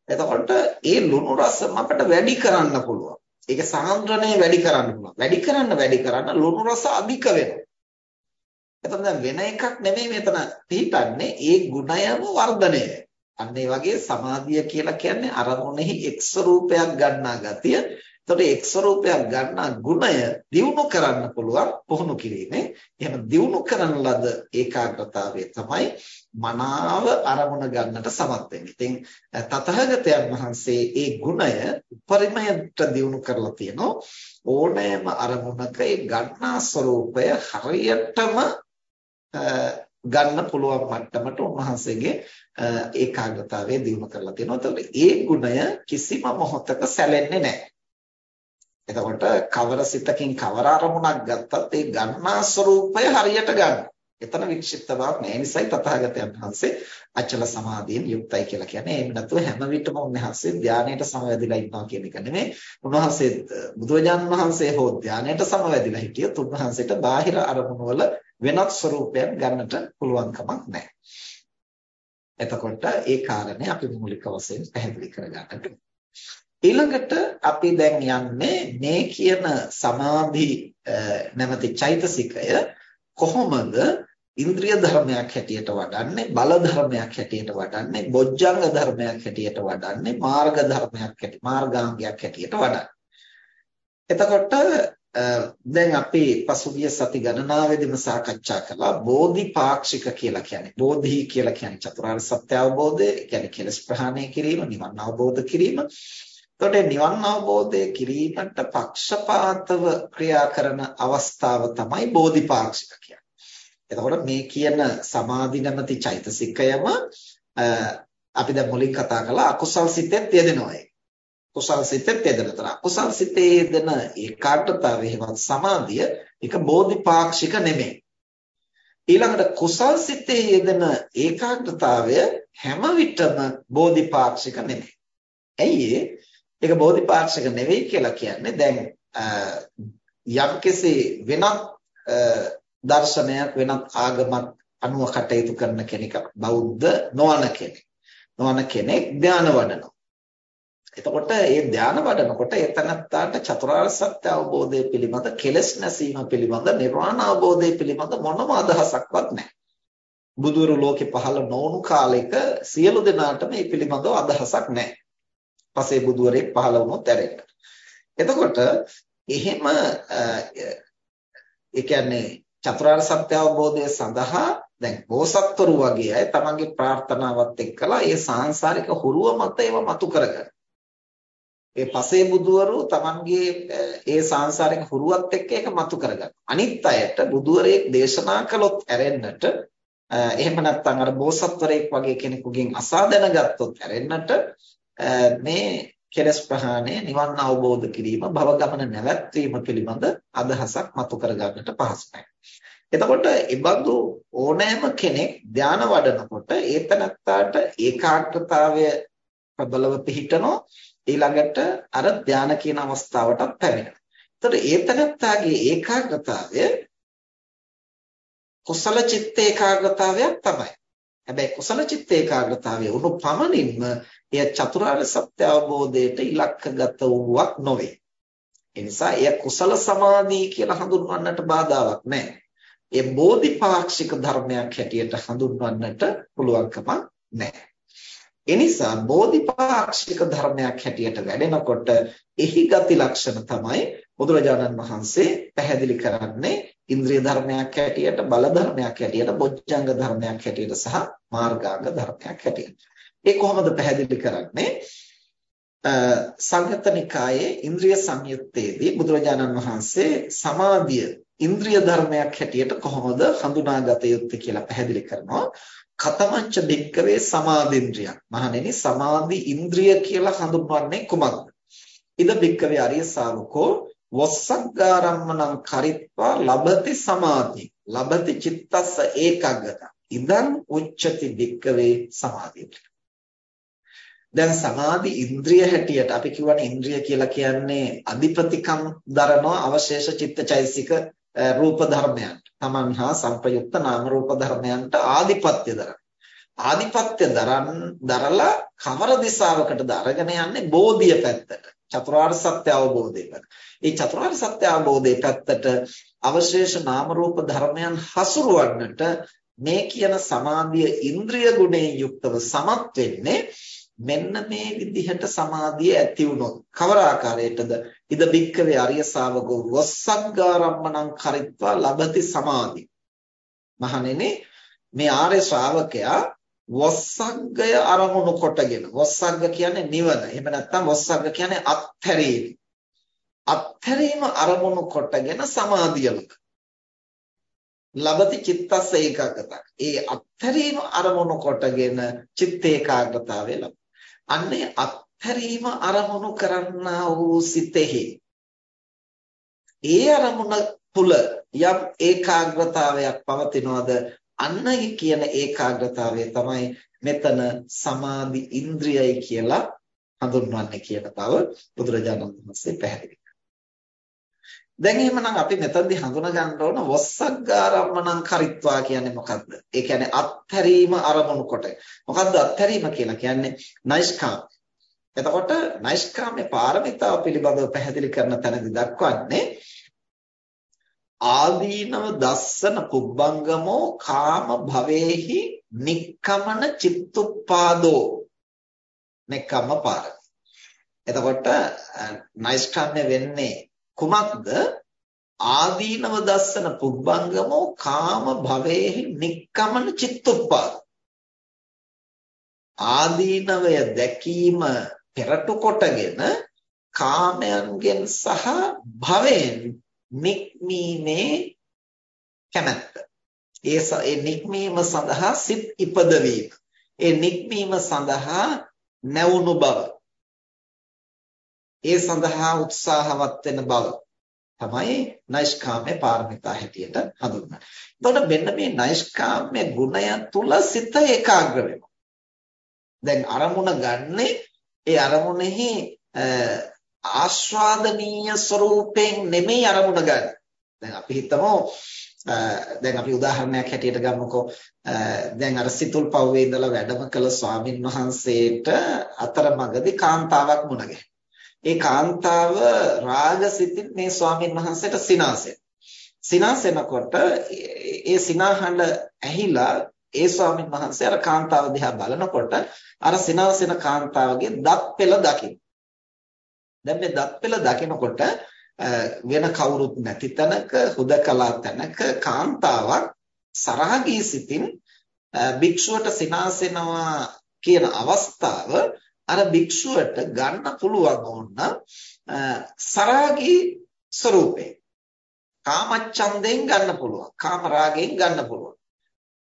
එතකොට ඒ ලුණු රස අපිට වැඩි කරන්න පුළුවන්. ඒක සාන්ද්‍රණය වැඩි කරන්න පුළුවන්. වැඩි කරන්න වැඩි කරන්න ලුණු රස අධික වෙනවා. එතකොට දැන් වෙන එකක් නෙමෙයි මෙතන පිටන්නේ ඒ ගුණයම වර්ධනය. අන්න ඒ වගේ සමාධිය කියලා කියන්නේ අරමුණෙහි එක් ස්වરૂපයක් ගන්නා ගතිය. එතකොට එක් ස්වરૂපයක් ගන්නා ගුණය දියුණු කරන්න පුළුවන් පුහුණු කිරීමේ. එහෙම දියුණු කරන ලද ඒකාග්‍රතාවය තමයි මනාව අරමුණ ගන්නට සමත් වෙන්නේ. ඉතින් තථාගතයන් වහන්සේ ඒ ගුණය උපරිමයට දියුණු කරලා තියෙනවා. ඕනෑම අරමුණක ඒ ගන්නා ස්වરૂපය හරියටම ගන්න පුළුවන් මට්ටමට උන්වහන්සේගේ ඒකාග්‍රතාවය දිනු කරලා තියෙනවා. එතකොට ඒ ගුණය කිසිම මොහොතක සැලෙන්නේ නැහැ. එතකොට කවර සිතකින් කවර අරමුණක් ගත්තත් ඒ ගන්නා ස්වરૂපය හරියට ගන්න. එතන වික්ෂිප්ත බවක් නැහැ. නිසායි තථාගතයන් වහන්සේ අචල සමාධියෙන් යුක්තයි කියලා කියන්නේ. එහෙම නැතුව හැම විටම උන්වහන්සේ ධානයට සමවැදිලා ඉන්නවා කියන එක නෙමෙයි. උන්වහන්සේ බුදුරජාන් වහන්සේ හෝ ධානයට සමවැදිලා හිටියොත් උන්වහන්සේට බාහිර අරමුණු වල වෙනත් ස්වરૂපයක් ගන්නට පුළුවන් කමක් නැහැ. එතකොට ඒ කාරණේ අපි මූලික වශයෙන් පැහැදිලි කරගන්නට ඊළඟට අපි දැන් යන්නේ මේ කියන සමාධි නැමැති චෛතසිකය කොහොමද ඉන්ද්‍රිය ධර්මයක් හැටියට වඩන්නේ බල ධර්මයක් හැටියට වඩන්නේ බොජ්ජංග ධර්මයක් හැටියට වඩන්නේ මාර්ග ධර්මයක් හැටියට මාර්ගාංගයක් හැටියට වඩන්නේ. එතකොට දැන් අපි පසුගිය සති ගණනාවේදීම සාකච්ඡා කළා බෝධිපාක්ෂික කියලා කියන්නේ. බෝධි කියලා කියන්නේ චතුරාර්ය සත්‍ය අවබෝධය කියන්නේ කෙලස් ප්‍රහාණය කිරීම නිවන් අවබෝධ කිරීම. එතකොට නිවන් අවබෝධය කිරීමට පක්ෂපාතව ක්‍රියා කරන අවස්ථාව තමයි බෝධිපාක්ෂික කියන්නේ. එතකොට මේ කියන සමාධි නැමැති චෛතසිකයම අපි දැන් මුලින් කතා කළා අකුසල් සිතෙත් යෙදෙනවා කුසල් සිතෙත් යෙදෙනතර අකුසල් සිතේ යෙදෙන ඒකාග්‍රතාවය හෙවත් සමාධිය ඒක බෝධිපාක්ෂික නෙමෙයි. ඊළඟට කුසල් සිතේ යෙදෙන ඒකාග්‍රතාවය හැම විටම බෝධිපාක්ෂික නෙමෙයි. ඇයි ඒක බෝධිපාක්ෂික නෙවෙයි කියලා කියන්නේ දැන් යම්කිසි වෙනත් දර්ශනයක් වෙනත් ආගමක් අනුව කටයුතු කරන කෙනෙක් බෞද්ධ නොවන කෙනෙක් නොවන කෙනෙක් ධානය වඩනවා එතකොට මේ ධානය වඩනකොට එතනත්තාට චතුරාර්ය සත්‍ය අවබෝධය පිළිබඳ කෙලෙස් නැසීම පිළිබඳ නිර්වාණ අවබෝධය පිළිබඳ මොනම අදහසක්වත් නැහැ. බුදුරු ලෝකේ පහළ නොවුණු කාලෙක සියලු දෙනාට මේ පිළිබඳව අදහසක් නැහැ. පසේ බුදුවරයෙක් පහළ වුණොත් ඇරෙන්න. එතකොට එහෙම ඒ කියන්නේ චතුරාර්ය සත්‍ය අවබෝධය සඳහා දැන් බෝසත්වරු වගේ අය තමන්ගේ ප්‍රාර්ථනාවත් එක්කලා ඒ සාංශාරික හුරුව මත ඒව මතු කරගන්න. ඒ පසේ බුදුවරු Tamanගේ ඒ සාංශාරික හුරුවත් එක්ක ඒක මතු කරගන්න. අනිත් අයට බුදුවරයෙක් දේශනා කළොත් ඇරෙන්නට එහෙම නැත්නම් අර බෝසත්වරයෙක් වගේ කෙනෙකුගෙන් අසා දැනගත්තොත් ඇරෙන්නට මේ කෙලස් ප්‍රහාණය නිවන් අවබෝධ කිරීම භව ගමන නැවැත්වීම පිළිබඳ අදහසක් මතු කරගන්නට පහසු නැහැ. එතකොට ඉබඳු ඕනෑම කෙනෙක් ධාන වඩනකොට ඒතනත්තාට ඒකාග්‍රතාවය ප්‍රබලව පිහිටනෝ ඊළඟට අර ධාන කියන අවස්ථාවටත් පැමිණෙනවා. එතකොට ඒතනත්තාගේ ඒකාග්‍රතාවය කුසල චිත්ත ඒකාග්‍රතාවයක් තමයි. හැබැයි කුසල චිත්ත ඒකාග්‍රතාවය උණු පමණින්ම එය චතුරාර්ය සත්‍ය අවබෝධයට ඉලක්කගත වූවක් නොවේ. ඒ නිසා එය කුසල සමාධි කියලා හඳුන්වන්නට බාධාවක් නැහැ. ඒ බෝධිපාක්ෂික ධර්මයක් හැටියට හඳුන්වන්නට පුළුවන්කම නැහැ. එනිසා බෝධිපාක්ෂික ධර්මයක් හැටියට වැඩෙනකොට එහි ගති ලක්ෂණ තමයි බුදුරජාණන් වහන්සේ පැහැදිලි කරන්නේ ඉන්ද්‍රිය ධර්මයක් හැටියට බල ධර්මයක් හැටියට බොජ්ජංග ධර්මයක් හැටියට සහ මාර්ගාංග ධර්මයක් හැටියට. ඒ කොහොමද පැහැදිලි කරන්නේ? සංගත නිකායේ ඉන්ද්‍රිය සංයුත්තේදී බුදුරජාණන් වහන්සේ සමාධිය ඉන්ද්‍රිය ධර්මයක් හැටියට කොහොමද හඳුනාගත යුත්තේ කියලා පැහැදිලි කරනවා. කතමංච භික්කවේ සමාධින්ද්‍රියක්. මහණෙනි සමාධි ඉන්ද්‍රිය කියලා හඳුන්වන්නේ කුමක්ද? ඉද භික්කවේ අරිය ශාවකෝ වස්සග්ගාරම්මණං කරිත්වා ලබති සමාධි. ලබති චිත්තස්ස ඒකග්ගත. ඉදං උච්චති භික්කවේ සමාධින්ද්‍රිය. දැන් සමාධි ඉන්ද්‍රිය හැටියට අපි කියවනේ ඉන්ද්‍රිය කියලා කියන්නේ අධිපතිකම් දරනවා අවශේෂ චිත්තචෛසික රූප ධර්මයන්ට. Taman හා සංපයුක්ත නාම රූප ධර්මයන්ට ආධිපත්‍ය දරන. ආධිපත්‍ය දරන් දරලා කවර දිශාවකටද අරගෙන යන්නේ බෝධිය පැත්තට. චතුරාර්ය සත්‍ය අවබෝධයකට. ඒ චතුරාර්ය සත්‍ය අවබෝධයේ පැත්තට අවශේෂ නාම රූප ධර්මයන් හසුරවන්නට මේ කියන සමාධිය ඉන්ද්‍රිය ගුණයෙන් යුක්තව සමත් වෙන්නේ මෙන්න මේ විදිහට සමාධිය ඇති වුණොත් කවර ආකාරයටද ඉද බික්කවේ අරිය ශාවකෝ වස්සග්ගාරම්මණං කරිත්වා ලබති සමාධි. මහණෙනි මේ ආර්ය ශ්‍රාවකයා වස්සග්ගය අරමුණු කොටගෙන වස්සග්ග කියන්නේ නිවන. එහෙම නැත්නම් වස්සග්ග කියන්නේ අත්හැරීම. අත්හැරීම අරමුණු කොටගෙන සමාධියලක ලබති චිත්තස්ස ඒකාග්‍රතක් ඒ අත්හැරීම අරමුණු කොටගෙන චිත්ත ඒකාග්‍රතාවය ලබන අන්නේ අත්හැරීම අරමුණු කරන්නා වූ සිතෙහි ඒ අරමුණ තුල යම් ඒකාග්‍රතාවයක් පවතිනවද අන්න කියන ඒකාග්‍රතාවය තමයි මෙතන සමාධි ඉන්ද්‍රියයි කියලා හඳුන්වන්නේ කියන බව බුදුරජාණන් වහන්සේ පැහැදිලි දැන් එහෙමනම් අපි මෙතනදී හඳුනා ගන්න ඕන වස්සග්ගාරම්මණං කරිත්වා කියන්නේ මොකද්ද? ඒ කියන්නේ අත්හැරීම අරමුණු කොට. මොකද්ද අත්හැරීම කියලා කියන්නේ? නයිස්කාම. එතකොට නයිස්කාමයේ පාරමිතාව පිළිබඳව පැහැදිලි කරන තැනදී දක්වන්නේ ආදීනව දස්සන පුබ්බංගමෝ කාම භවේහි නික්කමන චිත්තුප්පාදෝ නෙක්කම පාර. එතකොට නයිස්කාම්ය වෙන්නේ කුමක්ද? ආදීනව දස්සන පුබ්බංගමෝ කාම භවේහි නික්කමන චිත්තුප්පාද ආදීනවය දැකීම පෙරටු කොටගෙන කාමයන්ගෙන් සහ භවෙන් නික්මීමේ කැමැත්ත ඒ ඒ නික්මීම සඳහා සිත් ඉපදවීම ඒ නික්මීම සඳහා නැවුණු බව ඒ සඳහා උත්සාහවත් වෙන බව තමයි නෛෂ්කාම්‍ය පාරමිතා හැටියට හඳුන්වන්නේ. එතකොට මෙන්න මේ නෛෂ්කාම්‍ය ගුණය තුල සිත ඒකාග්‍ර වෙනවා. දැන් අරමුණ ගන්නෙ ඒ අරමුණෙහි ආස්වාදනීය ස්වરૂපයෙන් නෙමෙයි අරමුණ ගන්න. දැන් අපි හිතමු දැන් අපි උදාහරණයක් හැටියට ගමුකෝ දැන් අර සිතුල් පව්වේ ඉඳලා වැඩම කළ ස්වාමින් වහන්සේට අතරමඟදී කාන්තාවක් මුණ ගැහෙනවා. ඒ කාන්තාව රාගසිතින් මේ ස්වාමීන් වහන්සේට සිනාසෙන. සිනාසෙනකොට ඒ සිනාහඬ ඇහිලා ඒ ස්වාමීන් වහන්සේ අර කාන්තාව දිහා බලනකොට අර සිනාසෙන කාන්තාවගේ දත් පෙළ දකින්න. දැන් මේ දත් පෙළ දකිනකොට වෙන කවුරුත් නැති තැනක හුදකලා තැනක කාන්තාවක් සරාගී සිතින් භික්ෂුවට සිනාසෙනවා කියන අවස්ථාව අර භික්ෂුවට ගන්න පුළුවන් ඕන සරාගී ස්වરૂපේ කාමච්ඡන්දයෙන් ගන්න පුළුවන් කාම රාගයෙන් ගන්න පුළුවන්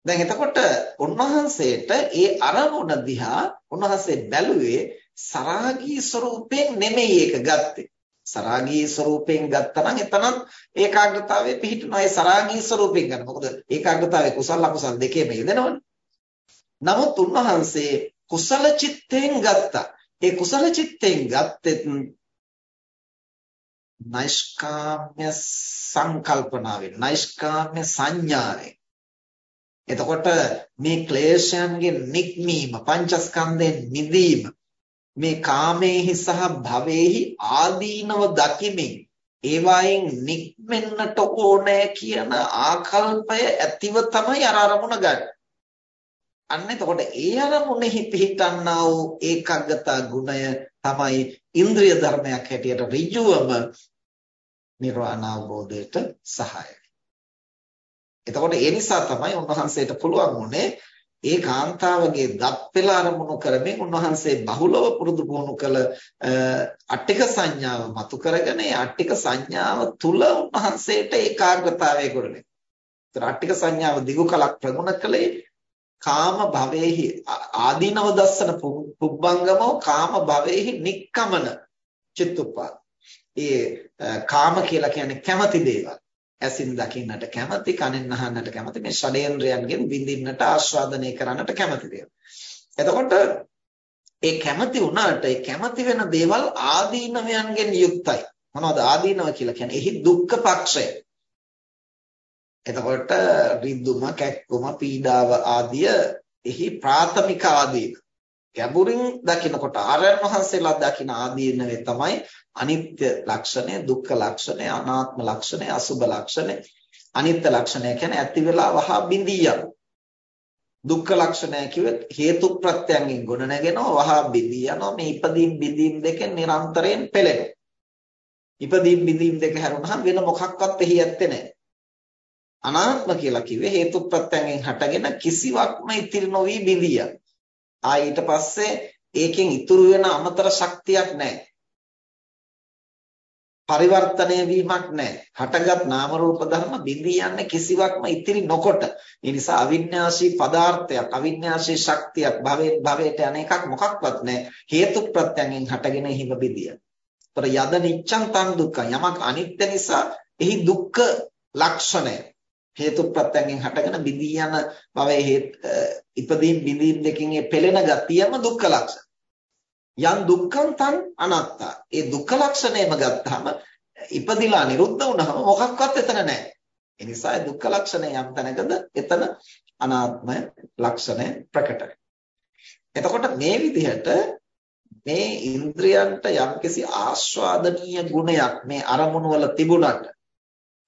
දැන් එතකොට උන්වහන්සේට ඒ අරමුණ දිහා උන්වහන්සේ බැලුවේ සරාගී ස්වරූපයෙන් නෙමෙයි ඒක ගත්තේ. සරාගී ස්වරූපයෙන් ගත්තනම් එතනත් ඒකාග්‍රතාවයේ පිහිටුනා ඒ සරාගී ස්වරූපයෙන් ගන්න. මොකද ඒකාග්‍රතාවයේ කුසල අකුසල දෙකේම යෙදෙනවනේ. නමුත් උන්වහන්සේ කුසල චිත්තයෙන් ගත්තා. ඒ කුසල චිත්තයෙන් ගත්තෙත් නෛෂ්කාම්‍ය සංකල්පනාවෙන් නෛෂ්කාම්‍ය සංඥාවෙන් එතකොට මේ ක්ලේශයන්ගෙන් නික්මීම පංචස්කන්ධයෙන් මිදීම මේ කාමේහි සහ භවේහි ආදීනව දකිමින් ඒවායින් නික්මෙන්නට ඕනෑ කියන ආකල්පය ඇතිව තමයි අර අරමුණ ගන්න. අන්න එතකොට ඒ අරමුණෙහි පිහිටන්නා වූ ඒකාග්‍රතා ගුණය තමයි ඉන්ද්‍රිය ධර්මයක් හැටියට ඍජුවම නිර්වාණ අවබෝධයට සහායයි. එතකොට ඒ නිසා තමයි උන්වහන්සේට පුළුවන් වුණේ ඒ කාන්තාවගේ දත් පෙළ අරමුණු කරමින් උන්වහන්සේ බහුලව පුරුදු පුහුණු කළ අට්ටික සංඥාව මතු කරගෙන ඒ අට්ටික සංඥාව තුල උන්වහන්සේට ඒකාග්‍රතාවය ගොඩනැගුණා. ඒතර අට්ටික සංඥාව දිගු කලක් ප්‍රගුණ කළේ කාම භවයේහි ආදීනව දස්සන පුබ්බංගමෝ කාම භවයේහි නික්කමන චිත්තුප්පා. ඒ කාම කියලා කියන්නේ කැමති දේවල්. ඇසින් දකින්නට කැමති, කනෙන් අහන්නට කැමති, මේ ෂඩේන්ද්‍රයන්ගෙන් විඳින්නට ආස්වාදනය කරන්නට කැමති දේවල්. එතකොට ඒ කැමති වුණාට ඒ කැමති වෙන දේවල් ආදීනවයන්ගෙන් යුක්තයි. මොනවද ආදීනව කියලා කියන්නේ? එහි දුක්ඛ පක්ෂය. එතකොට රිද්දුම, කැක්කුම, පීඩාව ආදිය එහි ප්‍රාථමික ආදීන. ගැඹුරින් දකිනකොට ආර්යයන් වහන්සේලා දකින ආදීනවේ තමයි අනිත්‍ය ලක්ෂණය, දුක්ඛ ලක්ෂණය, අනාත්ම ලක්ෂණය, අසුභ ලක්ෂණය. අනිත්‍ය ලක්ෂණය කියන්නේ ඇති වෙලා වහා බිඳියක්. දුක්ඛ ලක්ෂණය කිව්වෙත් හේතු ප්‍රත්‍යයෙන් ගොඩ නැගෙනවා වහා බිඳී යනවා මේ ඉපදීම් බිඳීම් දෙකෙන් නිරන්තරයෙන් පෙළෙනවා. ඉපදීම් බිඳීම් දෙක හැරුණාම වෙන මොකක්වත් එහි ඇත්තේ නැහැ. අනාත්ම කියලා කිව්වේ හේතු ප්‍රත්‍යයෙන් හටගෙන කිසිවක්ම ඉතිරි නොවි බිඳියක්. ආ ඊට පස්සේ ඒකෙන් ඉතුරු වෙන අමතර ශක්තියක් නැහැ. පරිවර්තනය වීමක් නැහැ. හටගත් නාම රූප ධර්ම බිඳී යන්නේ කිසිවක්ම ඉතිරි නොකොට. ඒ නිසා අවිඥාශී පදාර්ථයක්, අවිඥාශී ශක්තියක් භවයෙන් භවයට යන එකක් මොකක්වත් නැහැ. හේතු ප්‍රත්‍යයෙන් හටගෙන හිම බිඳිය. ତර යද නිච්ඡං තන් දුක්ඛ යමක් අනිත්‍ය නිසා එහි දුක්ඛ ලක්ෂණය හේතු ප්‍රත්‍යයෙන් හටගෙන බිඳී යන භවයේ ඉපදීම් බිඳීම් දෙකෙන් පෙළෙන ගතියම දුක්ඛ ලක්ෂණ. යම් දුක්ඛං තං අනාත්තා. ඒ දුක්ඛ ලක්ෂණයම ගත්තාම ඉපදිලා නිරුද්ධ වුණාම මොකක්වත් එතන නැහැ. ඒ නිසා දුක්ඛ ලක්ෂණය යම් තැනකද එතන අනාත්ම ලක්ෂණය ප්‍රකටයි. එතකොට මේ විදිහට මේ ඉන්ද්‍රයන්ට යම්කිසි ආස්වාදනීය ගුණයක් මේ අරමුණු වල තිබුණාට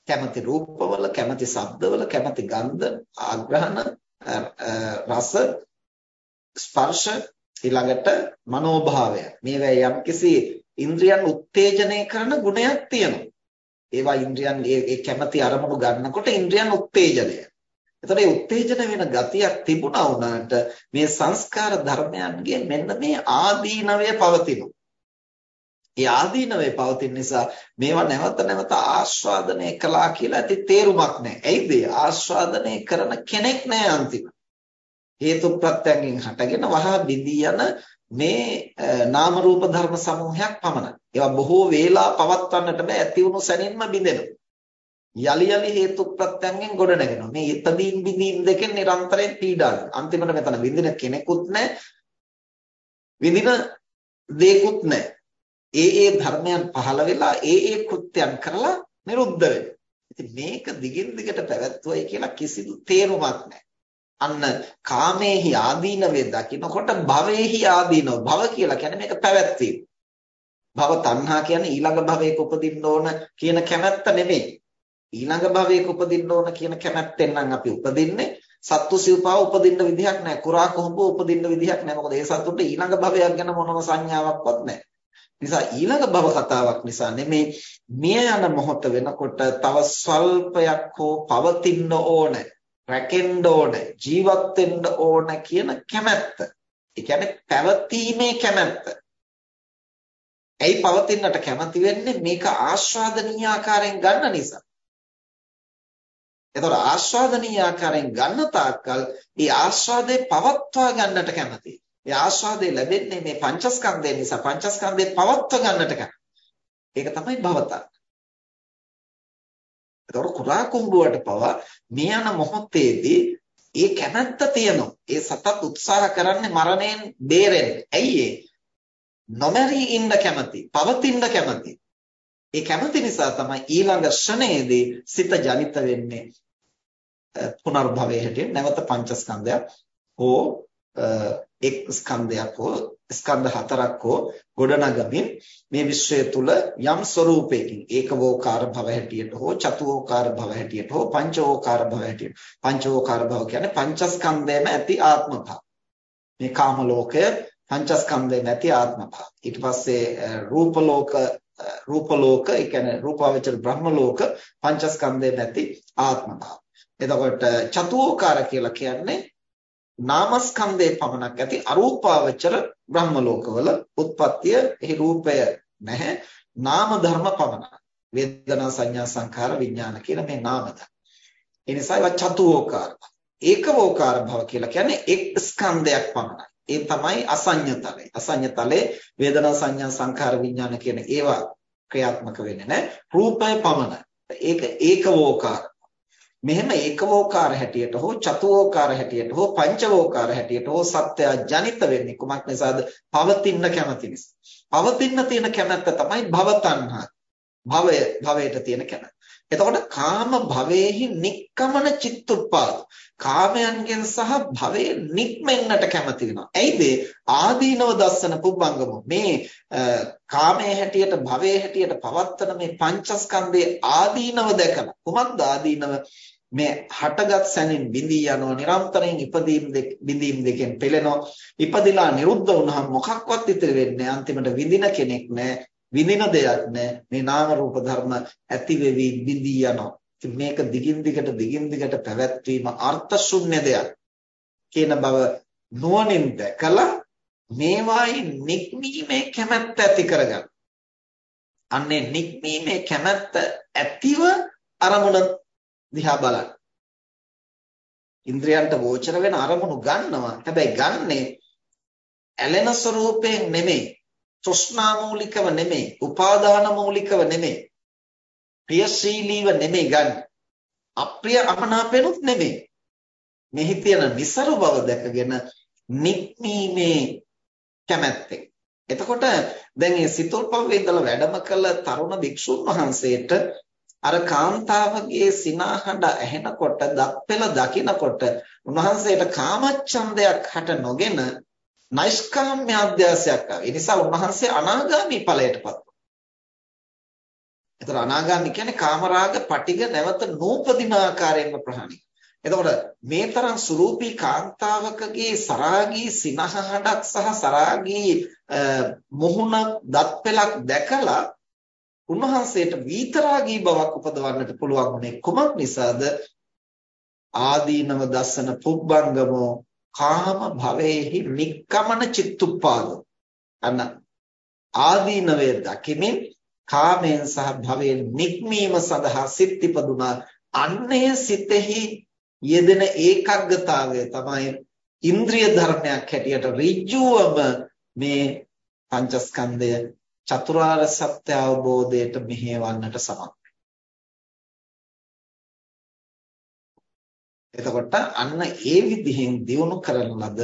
කැමති රූපවල කැමති ශබ්දවල කැමති ගන්ධ ආග්‍රහණ රස ස්පර්ශ ඊළඟට මනෝභාවය. මේවා යම්කිසි ඉන්ද්‍රියන් උත්තේජනය කරන ගුණයක් තියෙනවා. ඒවා ඉන්ද්‍රියන් ඒ කැමැති අරමුණු ගන්නකොට ඉන්ද්‍රියන් උත්තේජනය. එතකොට මේ උත්තේජන වෙන ගතියක් තිබුණා වුණාට මේ සංස්කාර ධර්මයන්ගේ මෙන්න මේ ආදීනවය පවතිනවා. ඒ ආදීනවේ පවතින නිසා මේවා නැවත නැවත ආස්වාදනය කළා කියලා ඇති තේරුමක් නැහැ. ඇයිද? ආස්වාදනය කරන කෙනෙක් නැහැ අන්තිම. හේතු ප්‍රත්‍යයෙන් හටගෙන වහා බිඳී යන මේ නාම රූප ධර්ම සමූහයක් පමණයි. ඒවා බොහෝ වේලා පවත්වන්නට බෑ ඇති වුණු සැනින්ම බිඳෙනවා. යලි යලි හේතු ප්‍රත්‍යයෙන් ගොඩ නැගෙනවා. මේ ඉදීන් බිඳීන් දෙකෙන් නිරන්තරයෙන් පීඩා අන්තිමට මෙතන විඳින කෙනෙකුත් නැහැ. විඳින දෙයක්ුත් නැහැ. ඒ ඒ ධර්මයන් පහළ වෙලා ඒ ඒ කෘත්‍යයන් කරලා නිරුද්ධ වෙනවා. ඉතින් මේක දිගින් දිගට පැවැත්වුවයි කියලා කිසිදු තේරුමක් නැහැ. අන්න කාමේහි ආදීනවේ දකින්නකොට භවේහි ආදීනව භව කියලා කියන්නේ මේක පැවැත්වීම. භව තණ්හා කියන්නේ ඊළඟ භවයක උපදින්න ඕන කියන කැමැත්ත නෙමෙයි. ඊළඟ භවයක උපදින්න ඕන කියන කැමැත්තෙන් නම් අපි උපදින්නේ සත්තු සිව්පාව උපදින්න විදිහක් නැහැ. කුරා කොහොඹ උපදින්න විදිහක් නැහැ. මොකද ඒ සත්තුන්ට ඊළඟ භවයක් ගැන මොනම සංඥාවක්වත් නැහැ. නිසා ඊළඟ භව කතාවක් නිසා නෙමේ මිය යන මොහොත වෙනකොට තව ස්වල්පයක් හෝ පවතින්න ඕනේ රැකෙන්න ඕන ජීවත් වෙන්න ඕන කියන කැමැත්ත. ඒ කියන්නේ පැවතීමේ කැමැත්ත. ඇයි පවතින්නට කැමති වෙන්නේ මේක ආස්වාදනීය ආකාරයෙන් ගන්න නිසා. එතකොට ආස්වාදනීය ආකාරයෙන් ගන්න තාක්කල් මේ ආස්වාදේ පවත්වා ගන්නට කැමතියි. ඒ ආස්වාදේ ලැබෙන්නේ මේ පංචස්කන්ධය නිසා පංචස්කන්ධේ පවත්වා ගන්නට කැමතියි. ඒක තමයි භවතක්. එතකොට කුරා කුඹුවට පවා මේ යන මොහොතේදී ඒ කැමැත්ත තියෙනවා. ඒ සතත් උත්සාහ කරන්නේ මරණයෙන් බේරෙන්න. ඇයි ඒ? නොමැරී ඉන්න කැමති, පවතින්න කැමති. ඒ කැමති නිසා තමයි ඊළඟ ශ්‍රණයේදී සිත ජනිත වෙන්නේ පුනර්භවයේ හැටියට නැවත පංචස්කන්ධයක් හෝ එක් ස්කන්ධයක් හෝ ස්කන්ධ හතරක් හෝ ගොඩනගමින් මේ විශ්වය තුල යම් ස්වરૂපයකින් ඒකවෝකාර භව හැටියට හෝ චතුෝකාර භව හැටියට හෝ පංචවෝකාර භව හැටියට පංචවෝකාර භව කියන්නේ පංචස්කන්ධයම ඇති ආත්ම භව මේ කාම ලෝකය පංචස්කන්ධයෙන් ඇති ආත්ම භව ඊට පස්සේ රූප ලෝක රූප ලෝක, ඒ කියන්නේ රූපාවචර බ්‍රහ්ම ලෝක, පංචස්කන්ධය නැති ආත්ම භාව. එතකොට චතුෝකාර කියලා කියන්නේ නාමස්කන්ධේ පමණක් ඇති අරූපාවචර බ්‍රහ්ම ලෝකවල උත්පත්තිය එහි රූපය නැහැ නාම ධර්ම පමණයි වේදනා සංඥා සංඛාර විඥාන කියන මේ නාම ධර්ම. ඒ නිසා ඒවා චතුෝකාර. ඒකවෝකාර භව කියලා කියන්නේ එක් ස්කන්ධයක් පමණයි. ඒ තමයි අසඤ්ඤතලය. අසඤ්ඤතලේ වේදනා සංඥා සංඛාර විඥාන කියන ඒවා ක්‍රියාත්මක වෙන්නේ නැහැ. රූපය පමණයි. ඒක ඒකවෝකාර. මෙහෙම ඒකවෝකාර හැටියට හෝ චතුවෝකාර හැටියට හෝ පංචවෝකාර හැටියට හෝ සත්‍ය ජනිත වෙන්නේ කුමක් නිසාද? පවතින්න කැමති නිසා. පවතින්න තියෙන කැමැත්ත තමයි භව තණ්හා. භවය භවයට තියෙන කැමැත්ත. එතකොට කාම භවයේහි නික්කමන චිත්තුප්පාද කාමයන්ගෙන් සහ භවයෙන් නික්මෙන්නට කැමති වෙනවා. ඇයිද? ආදීනව දස්සන පුබ්බංගම මේ කාමයේ හැටියට භවයේ හැටියට පවත්තන මේ පංචස්කන්ධයේ ආදීනව දැකලා කුමක්ද ආදීනව මේ හටගත් සැනින් බිඳී යනවා නිරන්තරයෙන් ඉපදීම් බිඳීම් දෙකෙන් පෙළෙනවා. ඉපදිලා නිරුද්ධ වුණාම මොකක්වත් ඉතිරි වෙන්නේ අන්තිමට විඳින කෙනෙක් නැහැ විඳින දෙයක් නැහැ. මේ නාම රූප ධර්ම ඇති වෙවි බිඳී යනවා. මේක දිගින් දිගට දිගින් දිගට පැවැත්වීම අර්ථ ශුන්‍ය දෙයක් කියන බව නුවණින් දැකලා මේවායි නික්මීමේ කැමැත්ත ඇති කරගන්න. අන්නේ නික්මීමේ කැමැත්ත ඇතිව අරමුණ දිහා බලන්න. ඉන්ද්‍රයන්ට වෝචන වෙන අරමුණු ගන්නවා. හැබැයි ගන්නේ ඇලෙන ස්වરૂපයෙන් නෙමෙයි. තෘෂ්ණා මූලිකව නෙමෙයි. උපාදාන මූලිකව නෙමෙයි. ප්‍රියශීලීව නෙමෙයි ගන්න. අප්‍රිය අමනාපෙනුත් නෙමෙයි. මෙහි තියෙන નિસරු බව දැකගෙන නික්මීමේ කැමැත්තෙන්. එතකොට දැන් මේ සිතුල්පවේ ඉඳලා වැඩම කළ තරුණ භික්ෂුන් වහන්සේට අර කාන්තාවගේ සිනාහඬ ඇහෙනකොට දත්පෙළ දකිනකොට උන්වහන්සේට කාමච්ඡන්දයක් හට නොගෙන නෛෂ්කාම්‍ය අධ්‍යාසයක් ආවා. ඒ නිසා උන්වහන්සේ අනාගාමී ඵලයටපත් එතකොට අනාගාමී කියන්නේ කාමරාග පටිග නැවත නූපදින ආකාරයෙන්ම ප්‍රහාණය. එතකොට මේ තරම් සුරූපී කාන්තාවකගේ සරාගී සිනහහඬක් සහ සරාගී මොහුණ දත්පෙලක් දැකලා උන්වහන්සේට විතරාගී බවක් උපදවන්නට පුළුවන් වුණේ කුමක් නිසාද? ආදීනව දස්සන පුබ්බංගමෝ කාම භවයේහි නික්කමන චිත්තුප්පාදෝ අන්න ආදීනවේ දකිමින් කාමයෙන් සහ භවයෙන් නික්මීම සඳහා සිත් ඉපදුනා අන්නේ සිතෙහි යෙදෙන ඒකාග්‍රතාවය තමයි ඉන්ද්‍රිය ධර්මයක් හැටියට ඍජුවම මේ පංචස්කන්ධය චතුරාර්ය සත්‍ය අවබෝධයට මෙහෙවන්නට සමත් එතකොට අන්න ඒ විදිහෙන් දියුණු කරන ලද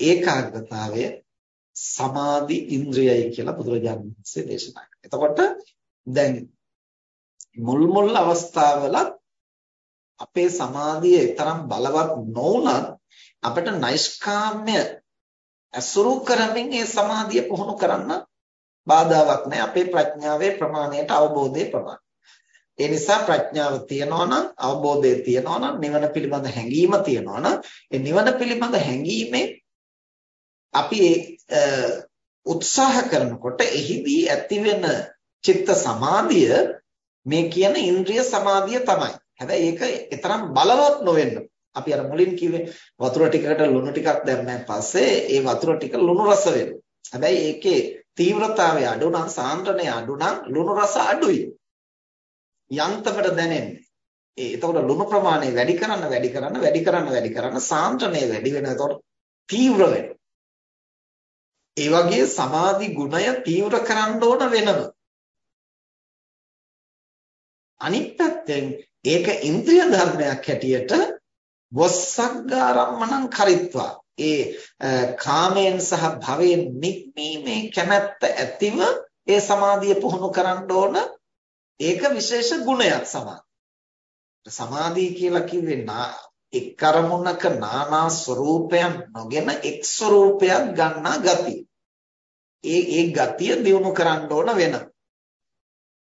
ඒකාග්‍රතාවය සමාධි ඉන්ද්‍රියයි කියලා බුදුරජාණන් වහන්සේ දේශනා කළා. එතකොට දැන් මුල් මුල් අවස්ථාවල අපේ සමාධිය තරම් බලවත් නොවුනත් අපිට නෛෂ්කාම්‍ය අසුරු කරමින් ඒ සමාධිය පුහුණු කරන්න බාධාවක් නැහැ අපේ ප්‍රඥාවේ ප්‍රමාණයට අවබෝධයේ ප්‍රමාණය. ඒ නිසා ප්‍රඥාව තියනවා නම් අවබෝධය තියනවා නම් නිවන පිළිබඳ හැඟීම තියනවා නම් ඒ නිවන පිළිබඳ හැඟීමේ අපි උත්සාහ කරනකොට එහිදී ඇතිවෙන චිත්ත සමාධිය මේ කියන ඉන්ද්‍රිය සමාධිය තමයි. හැබැයි ඒක තරම් බලවත් නොවෙන්න. අපි අර මුලින් කිව්වේ වතුර ටිකකට ලුණු ටිකක් දැම්මන් පස්සේ ඒ වතුර ටික ලුණු රස වෙනවා. හැබැයි ඒකේ තීව්‍රතාවය අඩු නම් සාන්ද්‍රණය අඩු නම් ලුණු රස අඩුයි. යන්තමට දැනෙන්නේ. ඒ එතකොට ලුණු ප්‍රමාණය වැඩි කරන්න වැඩි කරන්න වැඩි කරන්න වැඩි කරන්න සාන්ද්‍රණය වැඩි වෙනවා. එතකොට තීව්‍ර වෙනවා. ඒ වගේ සමාධි ගුණය තීව්‍ර කරන්න ඕන වෙනම. අනිත් පැත්තෙන් ඒක ඉන්ද්‍රිය ධර්මයක් හැටියට වස්සග්ගාරම්මණං කරිත්වා ඒ කාමයෙන් සහ භවයෙන් නික්මීමේ කැමැත්ත ඇතිව ඒ සමාධිය පුහුණු කරන්න ඕන ඒක විශේෂ ගුණයක් සමාධිය. සමාධිය කියලා කිව්වේ එක් අරමුණක නානා ස්වરૂපයන් නොගෙන එක් ස්වરૂපයක් ගන්නා ගතිය. ඒ ඒ ගතිය දියුණු කරන්න ඕන වෙනවා.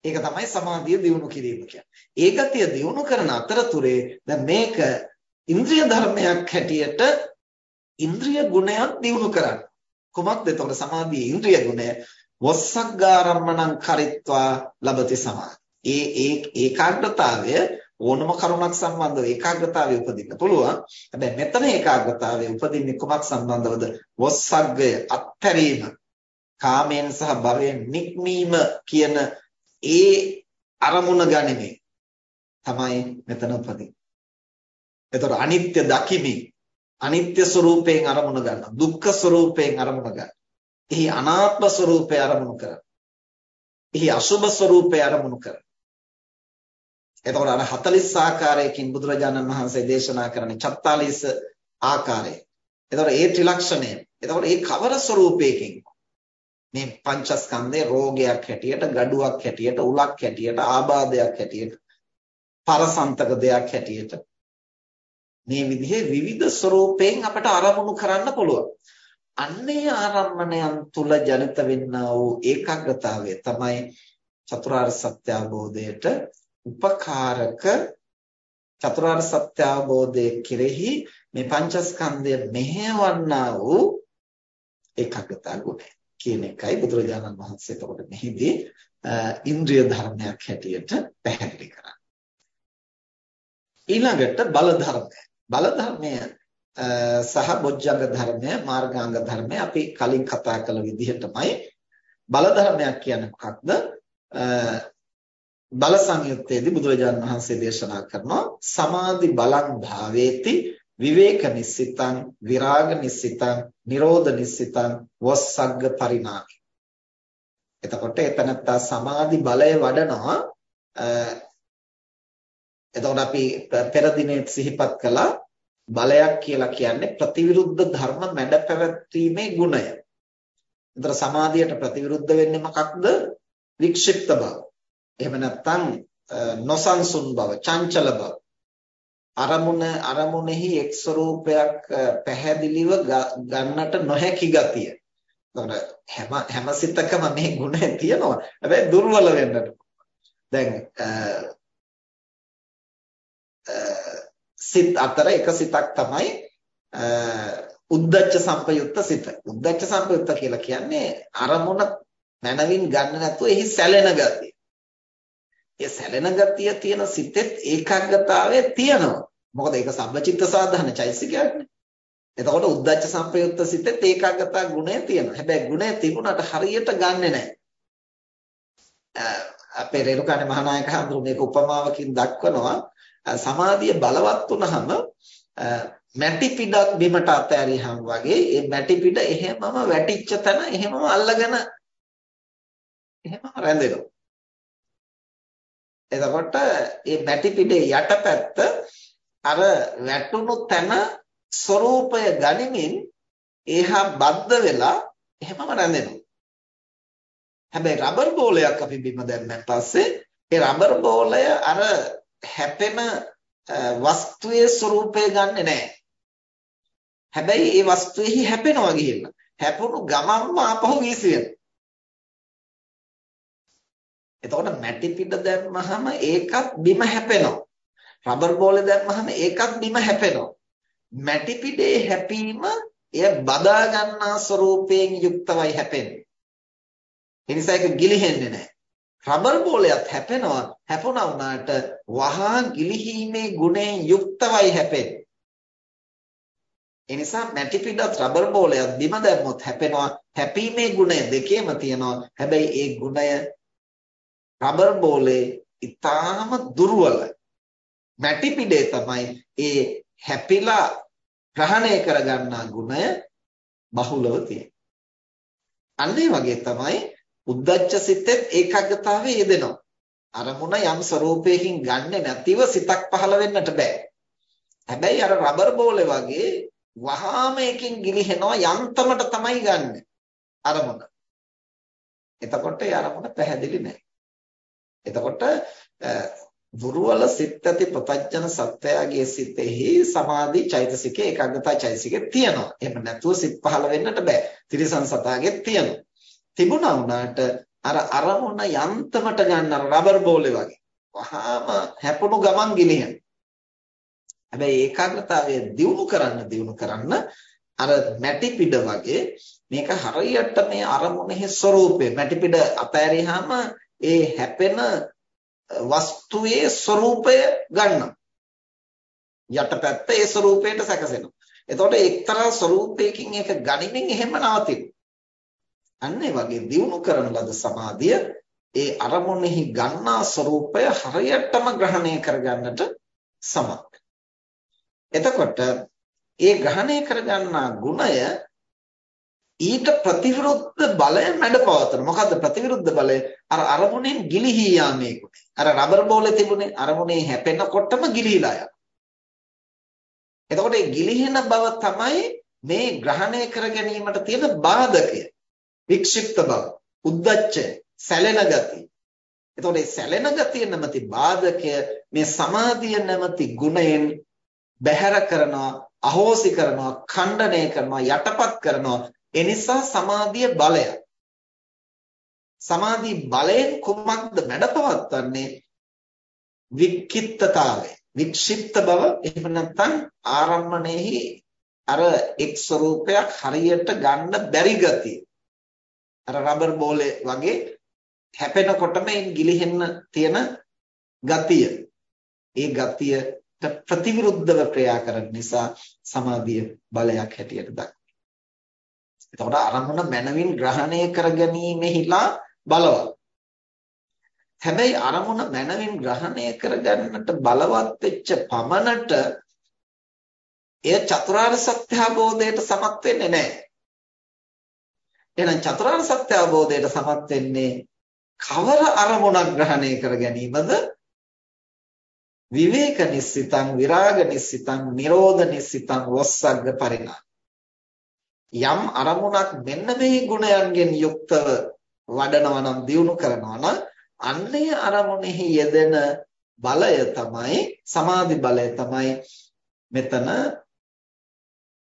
ඒක තමයි සමාධිය දියුණු කිරීම කියන්නේ. ඒ ගතිය දියුණු කරන අතරතුරේ දැන් මේක ඉන්ද්‍රිය ධර්මයක් හැටියට ඉන්ද්‍රිය ගුණයක් දියුණු කරන්න. කොහොමද එතකොට සමාධියේ ඉන්ද්‍රිය ගුණය වස්සග්ගාරම්මණං කරිත්වා ලබති සමාධි. ඒ ඒ ඒකාග්‍රතාවය ඕනම කරුණක් සම්බන්ධව ඒකාග්‍රතාවය උපදින්න පුළුවන්. හැබැයි මෙතන ඒකාග්‍රතාවය උපදින්නේ කොමක් සම්බන්ධවද? වස්සග්ගය අත්තරීම කාමයෙන් සහ භවයෙන් නික්මීම කියන ඒ අරමුණ ගනිමින් තමයි මෙතන උපදින්නේ. එතකොට අනිත්‍ය දකිමි අනිත්‍ය ස්වરૂපයෙන් අරමුණ ගන්න දුක්ඛ ස්වરૂපයෙන් අරමුණ ගන්න. එහි අනාත්ම ස්වરૂපය අරමුණු කරන්න. එහි අසුභ ස්වરૂපය අරමුණු කරන්න. එතකොට අර 40 ආකාරයකින් බුදුරජාණන් වහන්සේ දේශනා කරන්නේ 44 ආකාරය. එතකොට ඒ ත්‍රිලක්ෂණය. එතකොට ඒ කවර ස්වરૂපයකින් මේ පංචස්කන්ධේ රෝගයක් හැටියට, gaduwak හැටියට, උලක් හැටියට, ආබාධයක් හැටියට, පරසන්තක දෙයක් හැටියට මේ විදිහේ විවිධ ස්වરૂපයෙන් අපට අරමුණු කරන්න පුළුවන්. අන්නේ ආරම්මණයන් තුල ජනිත වෙන්නා වූ ඒකාග්‍රතාවය තමයි චතුරාර්ය සත්‍ය අවබෝධයට උපකාරක චතුරාර්ය සත්‍ය අවබෝධයේ කෙරෙහි මේ පංචස්කන්ධය මෙහෙවන්නා වූ ඒකාග්‍රතා ගුණය කියන එකයි බුදුරජාණන් වහන්සේ එතකොට මෙහිදී ඉන්ද්‍රිය ධර්මයක් හැටියට පැහැදිලි කරන්නේ. ඊළඟට බල ධර්මය. බල ධර්මය සහ බොජ්ජංග ධර්මය මාර්ගාංග ධර්මය අපි කලින් කතා කළ විදිහටමයි බල ධර්මයක් කියන්නේ මොකක්ද? බල සංයුත්තේදී බුදුරජාණන් වහන්සේ දේශනා කරනවා සමාධි බලං භාවේති විවේක නිස්සිතං විරාග නිස්සිතං නිරෝධ නිස්සිතං වස්සග්ග පරිණාමි එතකොට එතනත්තා සමාධි බලය වඩනවා එතකොට අපි පෙර දිනේ සිහිපත් කළා බලයක් කියලා කියන්නේ ප්‍රතිවිරුද්ධ ධර්ම මැඩ පැවැත්වීමේ ගුණය. එතකොට සමාධියට ප්‍රතිවිරුද්ධ වෙන්නේ මොකක්ද? වික්ෂිප්ත බව. එහෙම නැත්නම් නොසන්සුන් බව, චංචල බව. අරමුණ අරමුණෙහි එක් ස්වરૂපයක් පැහැදිලිව ගන්නට නොහැකි ගතිය. එතකොට හැම හැම සිතකම මේ ගුණය තියෙනවා. හැබැයි දුර්වල වෙන්නට. දැන් සිත් අතර එක සිතක් තමයි උද්දච්ච සම්පයුක්ත සිත. උද්දච්ච සම්පයුක්ත කියලා කියන්නේ අරමුණ මනවින් ගන්න නැතුව එහි සැලෙන ගතිය. ඒ සැලෙන ගතිය තියෙන සිතෙත් ඒකාග්‍රතාවය තියෙනවා. මොකද ඒක සම්බචිත්ත සාධන චෛසිකයක්නේ. එතකොට උද්දච්ච සම්පයුක්ත සිතෙත් ඒකාග්‍රතා ගුණය තියෙනවා. හැබැයි ගුණය තිබුණාට හරියට ගන්නෙ නැහැ. අපේ රේරුකාණේ මහානායක හඳුරු මේක උපමාවකින් දක්වනවා සමාධිය බලවත් වුනහම මැටි පිටක් බිමට අතෑරියහම වගේ ඒ මැටි පිට එහෙමම වැටිච්ච තැන එහෙමම අල්ලගෙන එහෙමම රැඳෙනවා. එතකොට මේ මැටි පිටේ යටපැත්ත අර වැටුණු තැන ස්වરૂපය ගනිමින් ඒහා බද්ධ වෙලා එහෙමම රැඳෙනවා. හැබැයි රබර් බෝලයක් අපි බිම දැම්මන් පස්සේ ඒ රබර් බෝලය අර හැපෙන වස්තුවේ ස්වરૂපය ගන්නෙ නැහැ. හැබැයි ඒ වස්තුවේහි හැපෙනවා ගිහිල්ලා. හැපුණු ගමන්ම ආපහු වීසියෙනවා. එතකොට මැටි පිට දැම්මහම ඒකත් බිම හැපෙනවා. රබර් බෝලේ දැම්මහම ඒකත් බිම හැපෙනවා. මැටි පිටේ හැපීම එය බදා ගන්නා ස්වરૂපයෙන් යුක්තවයි හැපෙන්නේ. ඒ නිසා ඒක ගිලිහෙන්නේ නැහැ. රබර් බෝලයක් හැපෙනවා හැපුණා වුණාට වහා ගිලිහීමේ ගුණයෙන් යුක්තවයි හැපෙන්නේ. ඒ නිසා මැටි පිටත් රබර් බෝලයක් බිම දැම්මොත් හැපෙනවා හැපීමේ ගුණය දෙකේම තියෙනවා. හැබැයි ඒ ගුණය රබර් බෝලේ ඊටාම දුර්වලයි. මැටි පිඩේ තමයි ඒ හැපිලා ග්‍රහණය කරගන්නා ගුණය බහුලව තියෙන්නේ. අන්න ඒ වගේ තමයි උද්දච්ච සිතෙත් ඒකාග්‍රතාවයේ යෙදෙනවා. අරමුණ යම් ස්වરૂපයකින් ගන්නෙ නැතිව සිතක් පහළ වෙන්නට බෑ. හැබැයි අර රබර් බෝලේ වගේ වහාම එකකින් ගිලිහෙනවා යන්තමට තමයි ගන්නෙ. අරමුණ. එතකොට ඒ අරමුණ පැහැදිලි නෑ. එතකොට දුර්වල සිත් ඇති ප්‍රත්‍යඥ සත්‍යයේ සිතෙහි සමාධි චෛතසිකේ ඒකාග්‍රතා චෛතසිකේ තියෙනවා. එහෙම නැතුව සිත් පහළ වෙන්නට බෑ. ත්‍රිසං සතාගේ තියෙනවා. තිබුණා වුණාට අර අරමුණ යන්තමට ගන්න රබර් බෝලේ වගේ. වහාම හැපුණු ගමන් ගිනියන. හැබැයි ඒකාග්‍රතාවය දියුණු කරන්න දියුණු කරන්න අර මැටි පිඩ වගේ මේක හරියට මේ අරමුණේ ස්වરૂපය මැටි පිඩ අතෑරියාම ඒ හැපෙන වස්තුවේ ස්වરૂපය ගන්නවා. යටපැත්ත ඒ ස්වરૂපයට සැකසෙනවා. එතකොට එක්තරා ස්වરૂපයකින් ඒක ගනිමින් එහෙම නවතිනවා. අන්න ඒ වගේ දියුණු කරන ලද සමාධිය ඒ අරමුණෙහි ගන්නා ස්වરૂපය හරියටම ග්‍රහණය කරගන්නට සමත්. එතකොට ඒ ග්‍රහණය කරගන්නා ගුණය ඊට ප්‍රතිවිරුද්ධ බලය මැඩපවතන. මොකද්ද ප්‍රතිවිරුද්ධ බලය? අර අරමුණෙන් ගිලිහී යාමේ ගුණය. අර රබර් බෝලේ තිබුණේ අරමුණේ හැපෙනකොටම ගිලිහිලා යනවා. එතකොට මේ ගිලිහෙන බව තමයි මේ ග්‍රහණය කර ගැනීමට තියෙන බාධකය. වික්ෂිප්ත බව, උද්දච්චය, සැලෙන ගතිය. එතකොට මේ සැලෙන ගතිය නැමැති බාධකය මේ සමාධිය නැමැති ගුණයෙන් බැහැර කරනවා, අහෝසි කරනවා, ඛණ්ඩණය කරනවා, යටපත් කරනවා. ඒ නිසා සමාධිය බලය. සමාධි බලයෙන් කුමක්ද මැඩපවත්වන්නේ? වික්කිත්තතාවය. වික්ෂිප්ත බව එහෙම නැත්නම් ආරම්මණයෙහි අර එක් ස්වરૂපයක් හරියට ගන්න බැරි ගතිය. අර රබර් බෝලේ වගේ හැපෙනකොටම ඒ ගිලිහෙන්න තියෙන ගතිය. ඒ ගතියට ප්‍රතිවිරුද්ධව ක්‍රියා කරන නිසා සමාධිය බලයක් හැටියට දක්වනවා. එතකොට අරමුණ මනවින් ග්‍රහණය කර ගැනීමෙහිලා බලවත්. හැබැයි අරමුණ මනවින් ග්‍රහණය කරගන්නට බලවත් වෙච්ච පමණට එය චතුරාර්ය සත්‍ය අවබෝධයට සමත් වෙන්නේ නැහැ. එහෙනම් චතුරාර්ය සත්‍ය අවබෝධයට සමත් වෙන්නේ කවර අරමුණක් ග්‍රහණය කර ගැනීමද? විවේක නිස්සිතං විරාග නිස්සිතං නිරෝධ නිස්සිතං වස්සග්ග පරිණා යම් අරමුණක් මෙන්න මේ ගුණයන්ගෙන් යුක්තව වඩනවා නම් දියුණු කරනවා නම් අන්නේ අරමුණෙහි යෙදෙන බලය තමයි සමාධි බලය තමයි මෙතන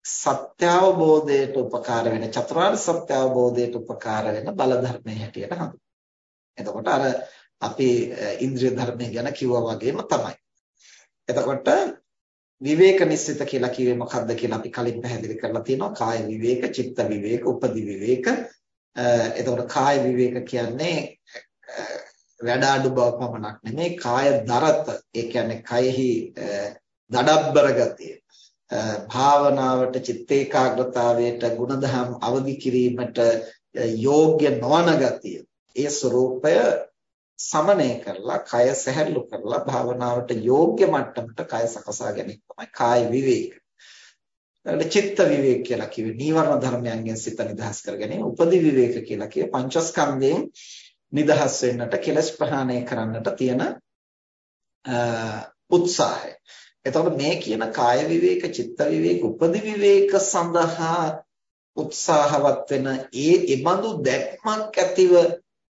සත්‍ය අවබෝධයට උපකාර වෙන චතුරාර්ය සත්‍ය අවබෝධයට උපකාර වෙන බල ධර්මයේ හැටියට හඳුන්වනවා. එතකොට අර අපි ඉන්ද්‍රිය ධර්මය ගැන කිව්වා වගේම තමයි. එතකොට විවේක නිස්සිත කියලා කිව්වේ මොකක්ද කියලා අපි කලින් පැහැදිලි කරලා තියෙනවා. කාය විවේක, චිත්ත විවේක, උපදි විවේක. එතකොට කාය විවේක කියන්නේ වැඩ අඩු බව පමණක් නෙමෙයි කාය දරත ඒ කියන්නේ කයෙහි දඩබ්බර ගතිය භාවනාවට චිත්ත ඒකාග්‍රතාවයට ගුණධම් අවදි කිරීමට යෝග්‍ය නොවන ගතිය ඒ ස්වરૂපය සමනය කරලා කය සැහැල්ලු කරලා භාවනාවට යෝග්‍ය මට්ටමට කය සකසා ගැනීම තමයි කාය විවේක. ඊට චිත්ත විවේක කියලා කිව්වේ නීවරණ ධර්මයන්ගෙන් සිත නිදහස් කර ගැනීම. උපදි විවේක කියලා කිව්වේ පංචස්කන්ධයෙන් නිදහස් වෙන්නට කෙලස් ප්‍රහාණය කරන්නට තියෙන උත්සාහය. එතකොට මේ කියන කාය විවේක, චිත්ත විවේක, උපදි විවේක සඳහා උත්සාහවත් වෙන ඒ ඉබඳු දැක්මක් ඇතිව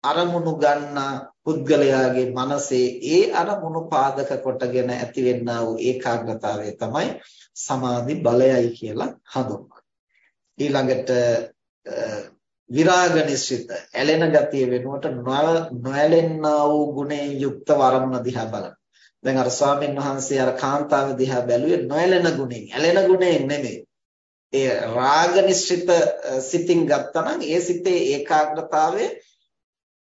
අරමුණු ගන්නා පුද්ගලයාගේ මනසේ ඒ අරමුණු පාදක කොටගෙන ඇතිවෙනා වූ ඒකාග්‍රතාවය තමයි සමාධි බලයයි කියලා හඳුන්වන්නේ. ඊළඟට විරාග නිශ්චිත ඇලෙන ගතිය වෙනුවට නොඇලෙන්නා වූ ගුණයෙන් යුක්ත වරමුණ දිහා බලන. දැන් අර ස්වාමීන් වහන්සේ අර කාන්තාව දිහා බැලුවේ නොඇලෙන ගුණයෙන්, ඇලෙන ගුණයෙන් නෙමෙයි. ඒ රාග නිශ්චිත සිතින් ගත්තනම් ඒ සිතේ ඒකාග්‍රතාවය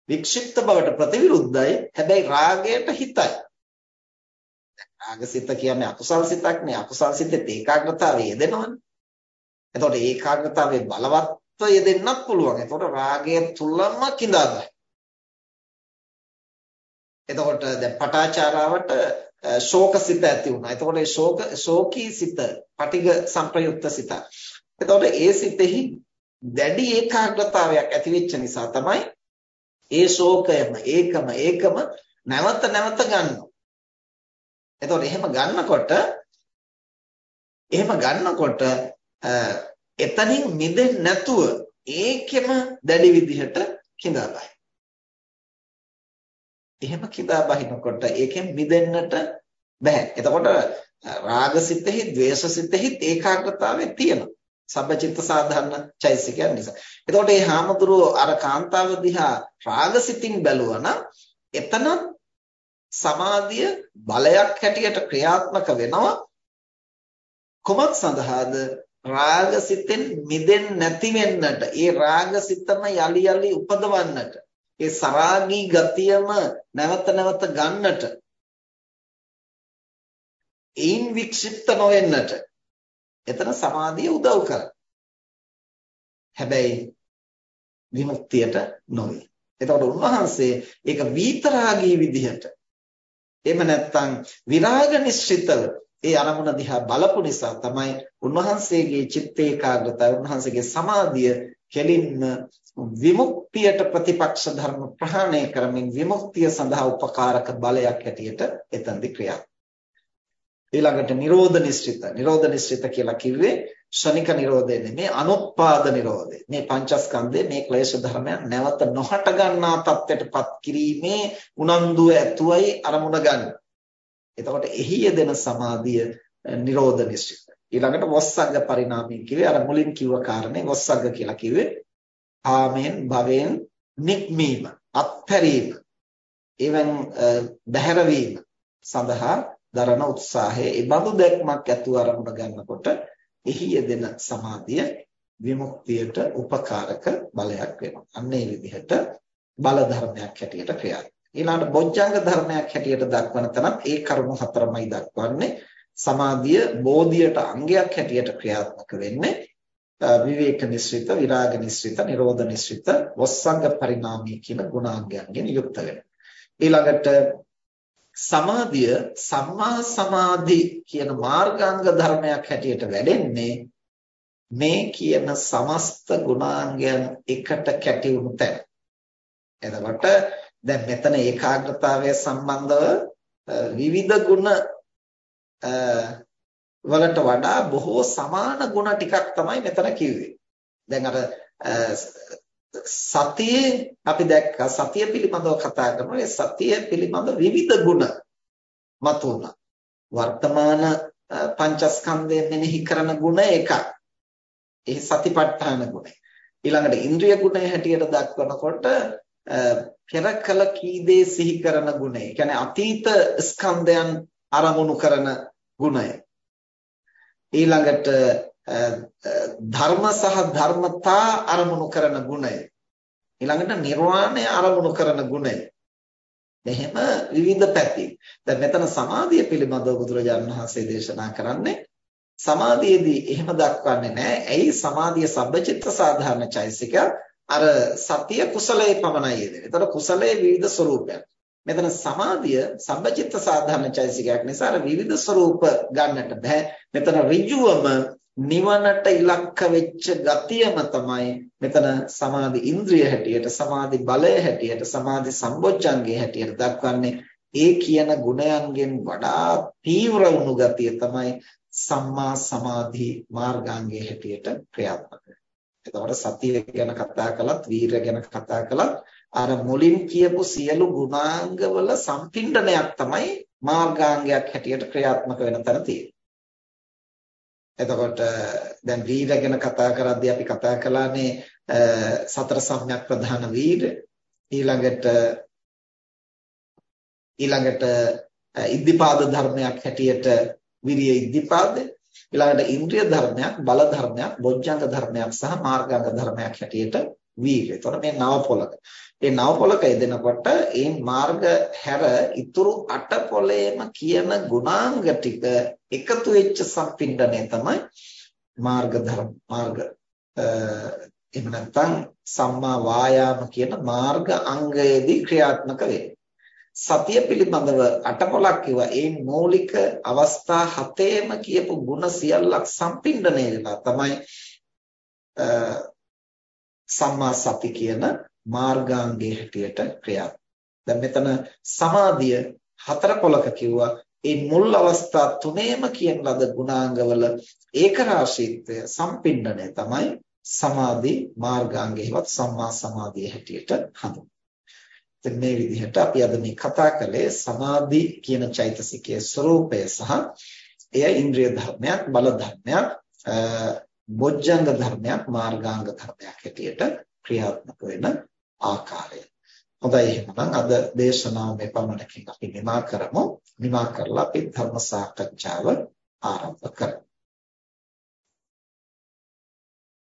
වික්ෂිප්ත බවට ප්‍රතිවිරුද්ධයි. හැබැයි රාගයට හිතයි. රාගසිත කියන්නේ අකුසල් සිතක් නේ. අකුසල් සිතේ ඒකාග්‍රතාවය යෙදෙනවනේ. එතකොට ඒකාග්‍රතාවයේ බලවත්ව යෙදෙන්නත් පුළුවන්. එතකොට රාගය තුලම කිඳාගන්න. එතකොට දැන් පටාචාරාවට ශෝකසිත ඇති වුණා. එතකොට ඒ ශෝක ශෝකී සිත, පටිඝ සංප්‍රයුක්ත සිත. එතකොට ඒ සිතෙහි දැඩි ඒකාග්‍රතාවයක් ඇති වෙච්ච නිසා තමයි ඒ ශෝකයම ඒකම ඒකම නැවත නැවත ගන්නවා. එතකොට එහෙම ගන්නකොට එහෙම ගන්නකොට එතනින් මිදෙන්නේ නැතුව ඒකෙම දැඩි විදිහට කිඳා බයි. එහෙම කිඳා බහිනකොට ඒකෙන් මිදෙන්නට බෑ. එතකොට රාගසිතෙහි, ද්වේෂසිතෙහි ඒකාග්‍රතාවය තියෙනවා. සබ්බචිත්ත සාධාරණ චෛසිකයන් නිසා. එතකොට මේ හාමුදුරුවෝ අර කාන්තාව දිහා රාගසිතින් බැලුවා නම් එතන සමාධිය බලයක් හැටියට ක්‍රියාත්මක වෙනවා කොමත් සඳහාද රාගසිතෙන් මිදෙන්නේ නැති වෙන්නට ඒ රාගසිතම යලි යලි උපදවන්නට ඒ සරාගී ගතියම නැවත නැවත ගන්නට ඒන් වික්ෂිප්ත නොවෙන්නට එතන සමාධිය උදව් කරනවා. හැබැයි විමුක්තියට නොවේ. එතකොට උන්වහන්සේ ඒක විතරාගී විදිහට එහෙම නැත්නම් විරාග නිශ්චිතව ඒ අරමුණ දිහා බලපු නිසා තමයි උන්වහන්සේගේ චිත්ත ඒකාග්‍රතාවය උන්වහන්සේගේ සමාධිය කෙලින්ම විමුක්තියට ප්‍රතිපක්ෂ ධර්ම ප්‍රහාණය කරමින් විමුක්තිය සඳහා උපකාරක බලයක් හැටියට එතනදි ක්‍රියාත්මක ඊළඟට නිරෝධ නිශ්චිත නිරෝධ නිශ්චිත කියලා කිව්වේ ශනික නිරෝධය නෙමේ අනුත්පාද නිරෝධය මේ පංචස්කන්ධයේ මේ ක්ලේශ ධර්මයන් නැවත නොහට ගන්නා තත්ත්වයටපත් කිරීමේ උනන්දුව ඇතුවයි අරමුණ ගන්න. එතකොට එහි යෙදෙන සමාධිය නිරෝධ නිශ්චිත. ඊළඟට වස්සග්ග පරිණාමය කිව්වේ අර මුලින් කිව්ව කාරණේ වස්සග්ග කියලා කිව්වේ කාමෙන් භවෙන් නික්මීම අත්හැරීම එවන් බහැරවීම සඳහා දරන උත්සාහය ඒ බඳු දැක්මක් ඇතුව අරමුණ ගන්නකොට එහි යෙදෙන සමාධිය විමුක්තියට උපකාරක බලයක් වෙනවා. අන්න ඒ විදිහට බල ධර්මයක් හැටියට ක්‍රියාත්මක. ඊළඟට බොජ්ජංග ධර්මයක් හැටියට දක්වන තැනත් ඒ කරුණු හතරමයි දක්වන්නේ. සමාධිය බෝධියට අංගයක් හැටියට ක්‍රියාත්මක වෙන්නේ විවේක නිස්සිත, විරාග නිස්සිත, නිරෝධ නිස්සිත, වස්සංග පරිණාමී කියන ගුණාංගයන්ගෙන් යුක්ත වෙනවා. ඊළඟට සමාධිය සම්මා සමාධි කියන මාර්ගාංග ධර්මයක් හැටියට වැඩෙන්නේ මේ කියන සමස්ත ගුණාංගයන් එකට කැටි වුණු තැන. එතකොට දැන් මෙතන ඒකාග්‍රතාවය සම්බන්ධව විවිධ ගුණ වලට වඩා බොහෝ සමාන ගුණ ටිකක් තමයි මෙතන කිව්වේ. දැන් අර සතියේ අපි දැක්කා සතිය පිළිබඳව කතා කරනවා ඒ සතිය පිළිබඳ විවිධ ගුණ මතුණා වර්තමාන පංචස්කන්ධය මෙනෙහි කරන ගුණ එකක්. ඒ සතිපට්ඨාන ගුණය. ඊළඟට ඉන්ද්‍රිය ගුණය හැටියට දක්වනකොට පෙර කල කී දේ සිහි කරන ගුණය. කියන්නේ අතීත ස්කන්ධයන් අරමුණු කරන ගුණය ඊළඟට ධර්ම සහ ධර්මතා අරමුණු කරන ගුණය ඊළඟට නිර්වාණය අරමුණු කරන ගුණය මෙහෙම විවිධ පැති. දැන් මෙතන සමාධිය පිළිබඳව බුදුරජාණන් වහන්සේ දේශනා කරන්නේ සමාධියේදී එහෙම දක්වන්නේ නැහැ. ඇයි සමාධිය සබ්බචිත්ත සාධාරණ චෛසික අර සතිය කුසලයේ පමණයි යෙදෙන්නේ. එතකොට කුසලයේ විවිධ ස්වરૂපයන්. මෙතන සමාධිය සබ්බචිත්ත සාධාරණ චෛසිකයක් නිසා අර විවිධ ස්වરૂප ගන්නට බෑ. මෙතන ඍජුවම නිවනට ඉලක්ක වෙච්ච ගතියම තමයි මෙතන සමාධි ඉන්ද්‍රිය හැටියට සමාධි බලය හැටියට සමාධි සම්බොජ්ජංගේ හැටියට දක්වන්නේ ඒ කියන ගුණයන්ගෙන් වඩා තීව්‍ර වුණු ගතිය තමයි සම්මා සමාධි මාර්ගාංගයේ හැටියට ක්‍රියාත්මක එතකොට සතිය ගැන කතා කළත් වීර ගැන කතා කළත් අර මුලින් කියපු සියලු ගුණාංගවල සම්පින්ඩනයක් තමයි මාර්ගාංගයක් හැටියට ක්‍රියාත්මක වෙන තැන තියෙන්නේ. එතකොට දැන් වීර ගැන කතා කරද්දී අපි කතා කළානේ සතර සම්‍යක් ප්‍රධාන වීර ඊළඟට ඊළඟට ඉද්ධිපාද ධර්මයක් හැටියට විරිය ඉද්ධිපාද ඊළඟට ඉන්ද්‍රිය ධර්මයක් බල ධර්මයක් බොජ්ජංග ධර්මයක් සහ මාර්ගාංග ධර්මයක් හැටියට වීර්ය. එතකොට මේ නව පොලක. මේ නව පොලක යෙදෙනකොට ඒ මාර්ග හැර ඉතුරු අට පොලේම කියන ගුණාංග ටික එකතු වෙච්ච සම්පින්ඩණය තමයි මාර්ග ධර්ම මාර්ග එහෙම නැත්නම් සම්මා වායාම කියන මාර්ග අංගයේදී ක්‍රියාත්මක වෙන්නේ. සතිය පිළිබඳව අටකොලක් කිව්වා. ඒ මৌলিক අවස්ථා හතේම කියපු ಗುಣ සියල්ලක් සම්පින්ඩණය වෙලා තමයි සම්මා සති කියන මාර්ගාංගයේ හැටියට ක්‍රියා. දැන් මෙතන සමාධිය හතරකොලක කිව්වා. ඒ මුල් අවස්ථා තුනේම කියන ලද ගුණාංගවල ඒකරාශීත්වය සම්පින්ඩණය තමයි සමාධි මාර්ගාංගයවත් සම්මා සමාධිය හැටියට හඳුන්වන්නේ. ඉතින් මේ විදිහට අපි අද මේ කතා කළේ සමාධි කියන චෛතසිකයේ ස්වરૂපය සහ එය ඉන්ද්‍රිය ධර්මයක් බල ධර්මයක් බොජ්ජංග ධර්මයක් මාර්ගාංග ධර්මයක් හැටියට ක්‍රියාත්මක වෙන ආකාරය. හොඳයි එහෙනම් අද දේශනාව මේ පමණකින් අපි නිමා කරමු. නිමා කරලා අපි ධර්ම සාකච්ඡාව ආරම්භ කරමු.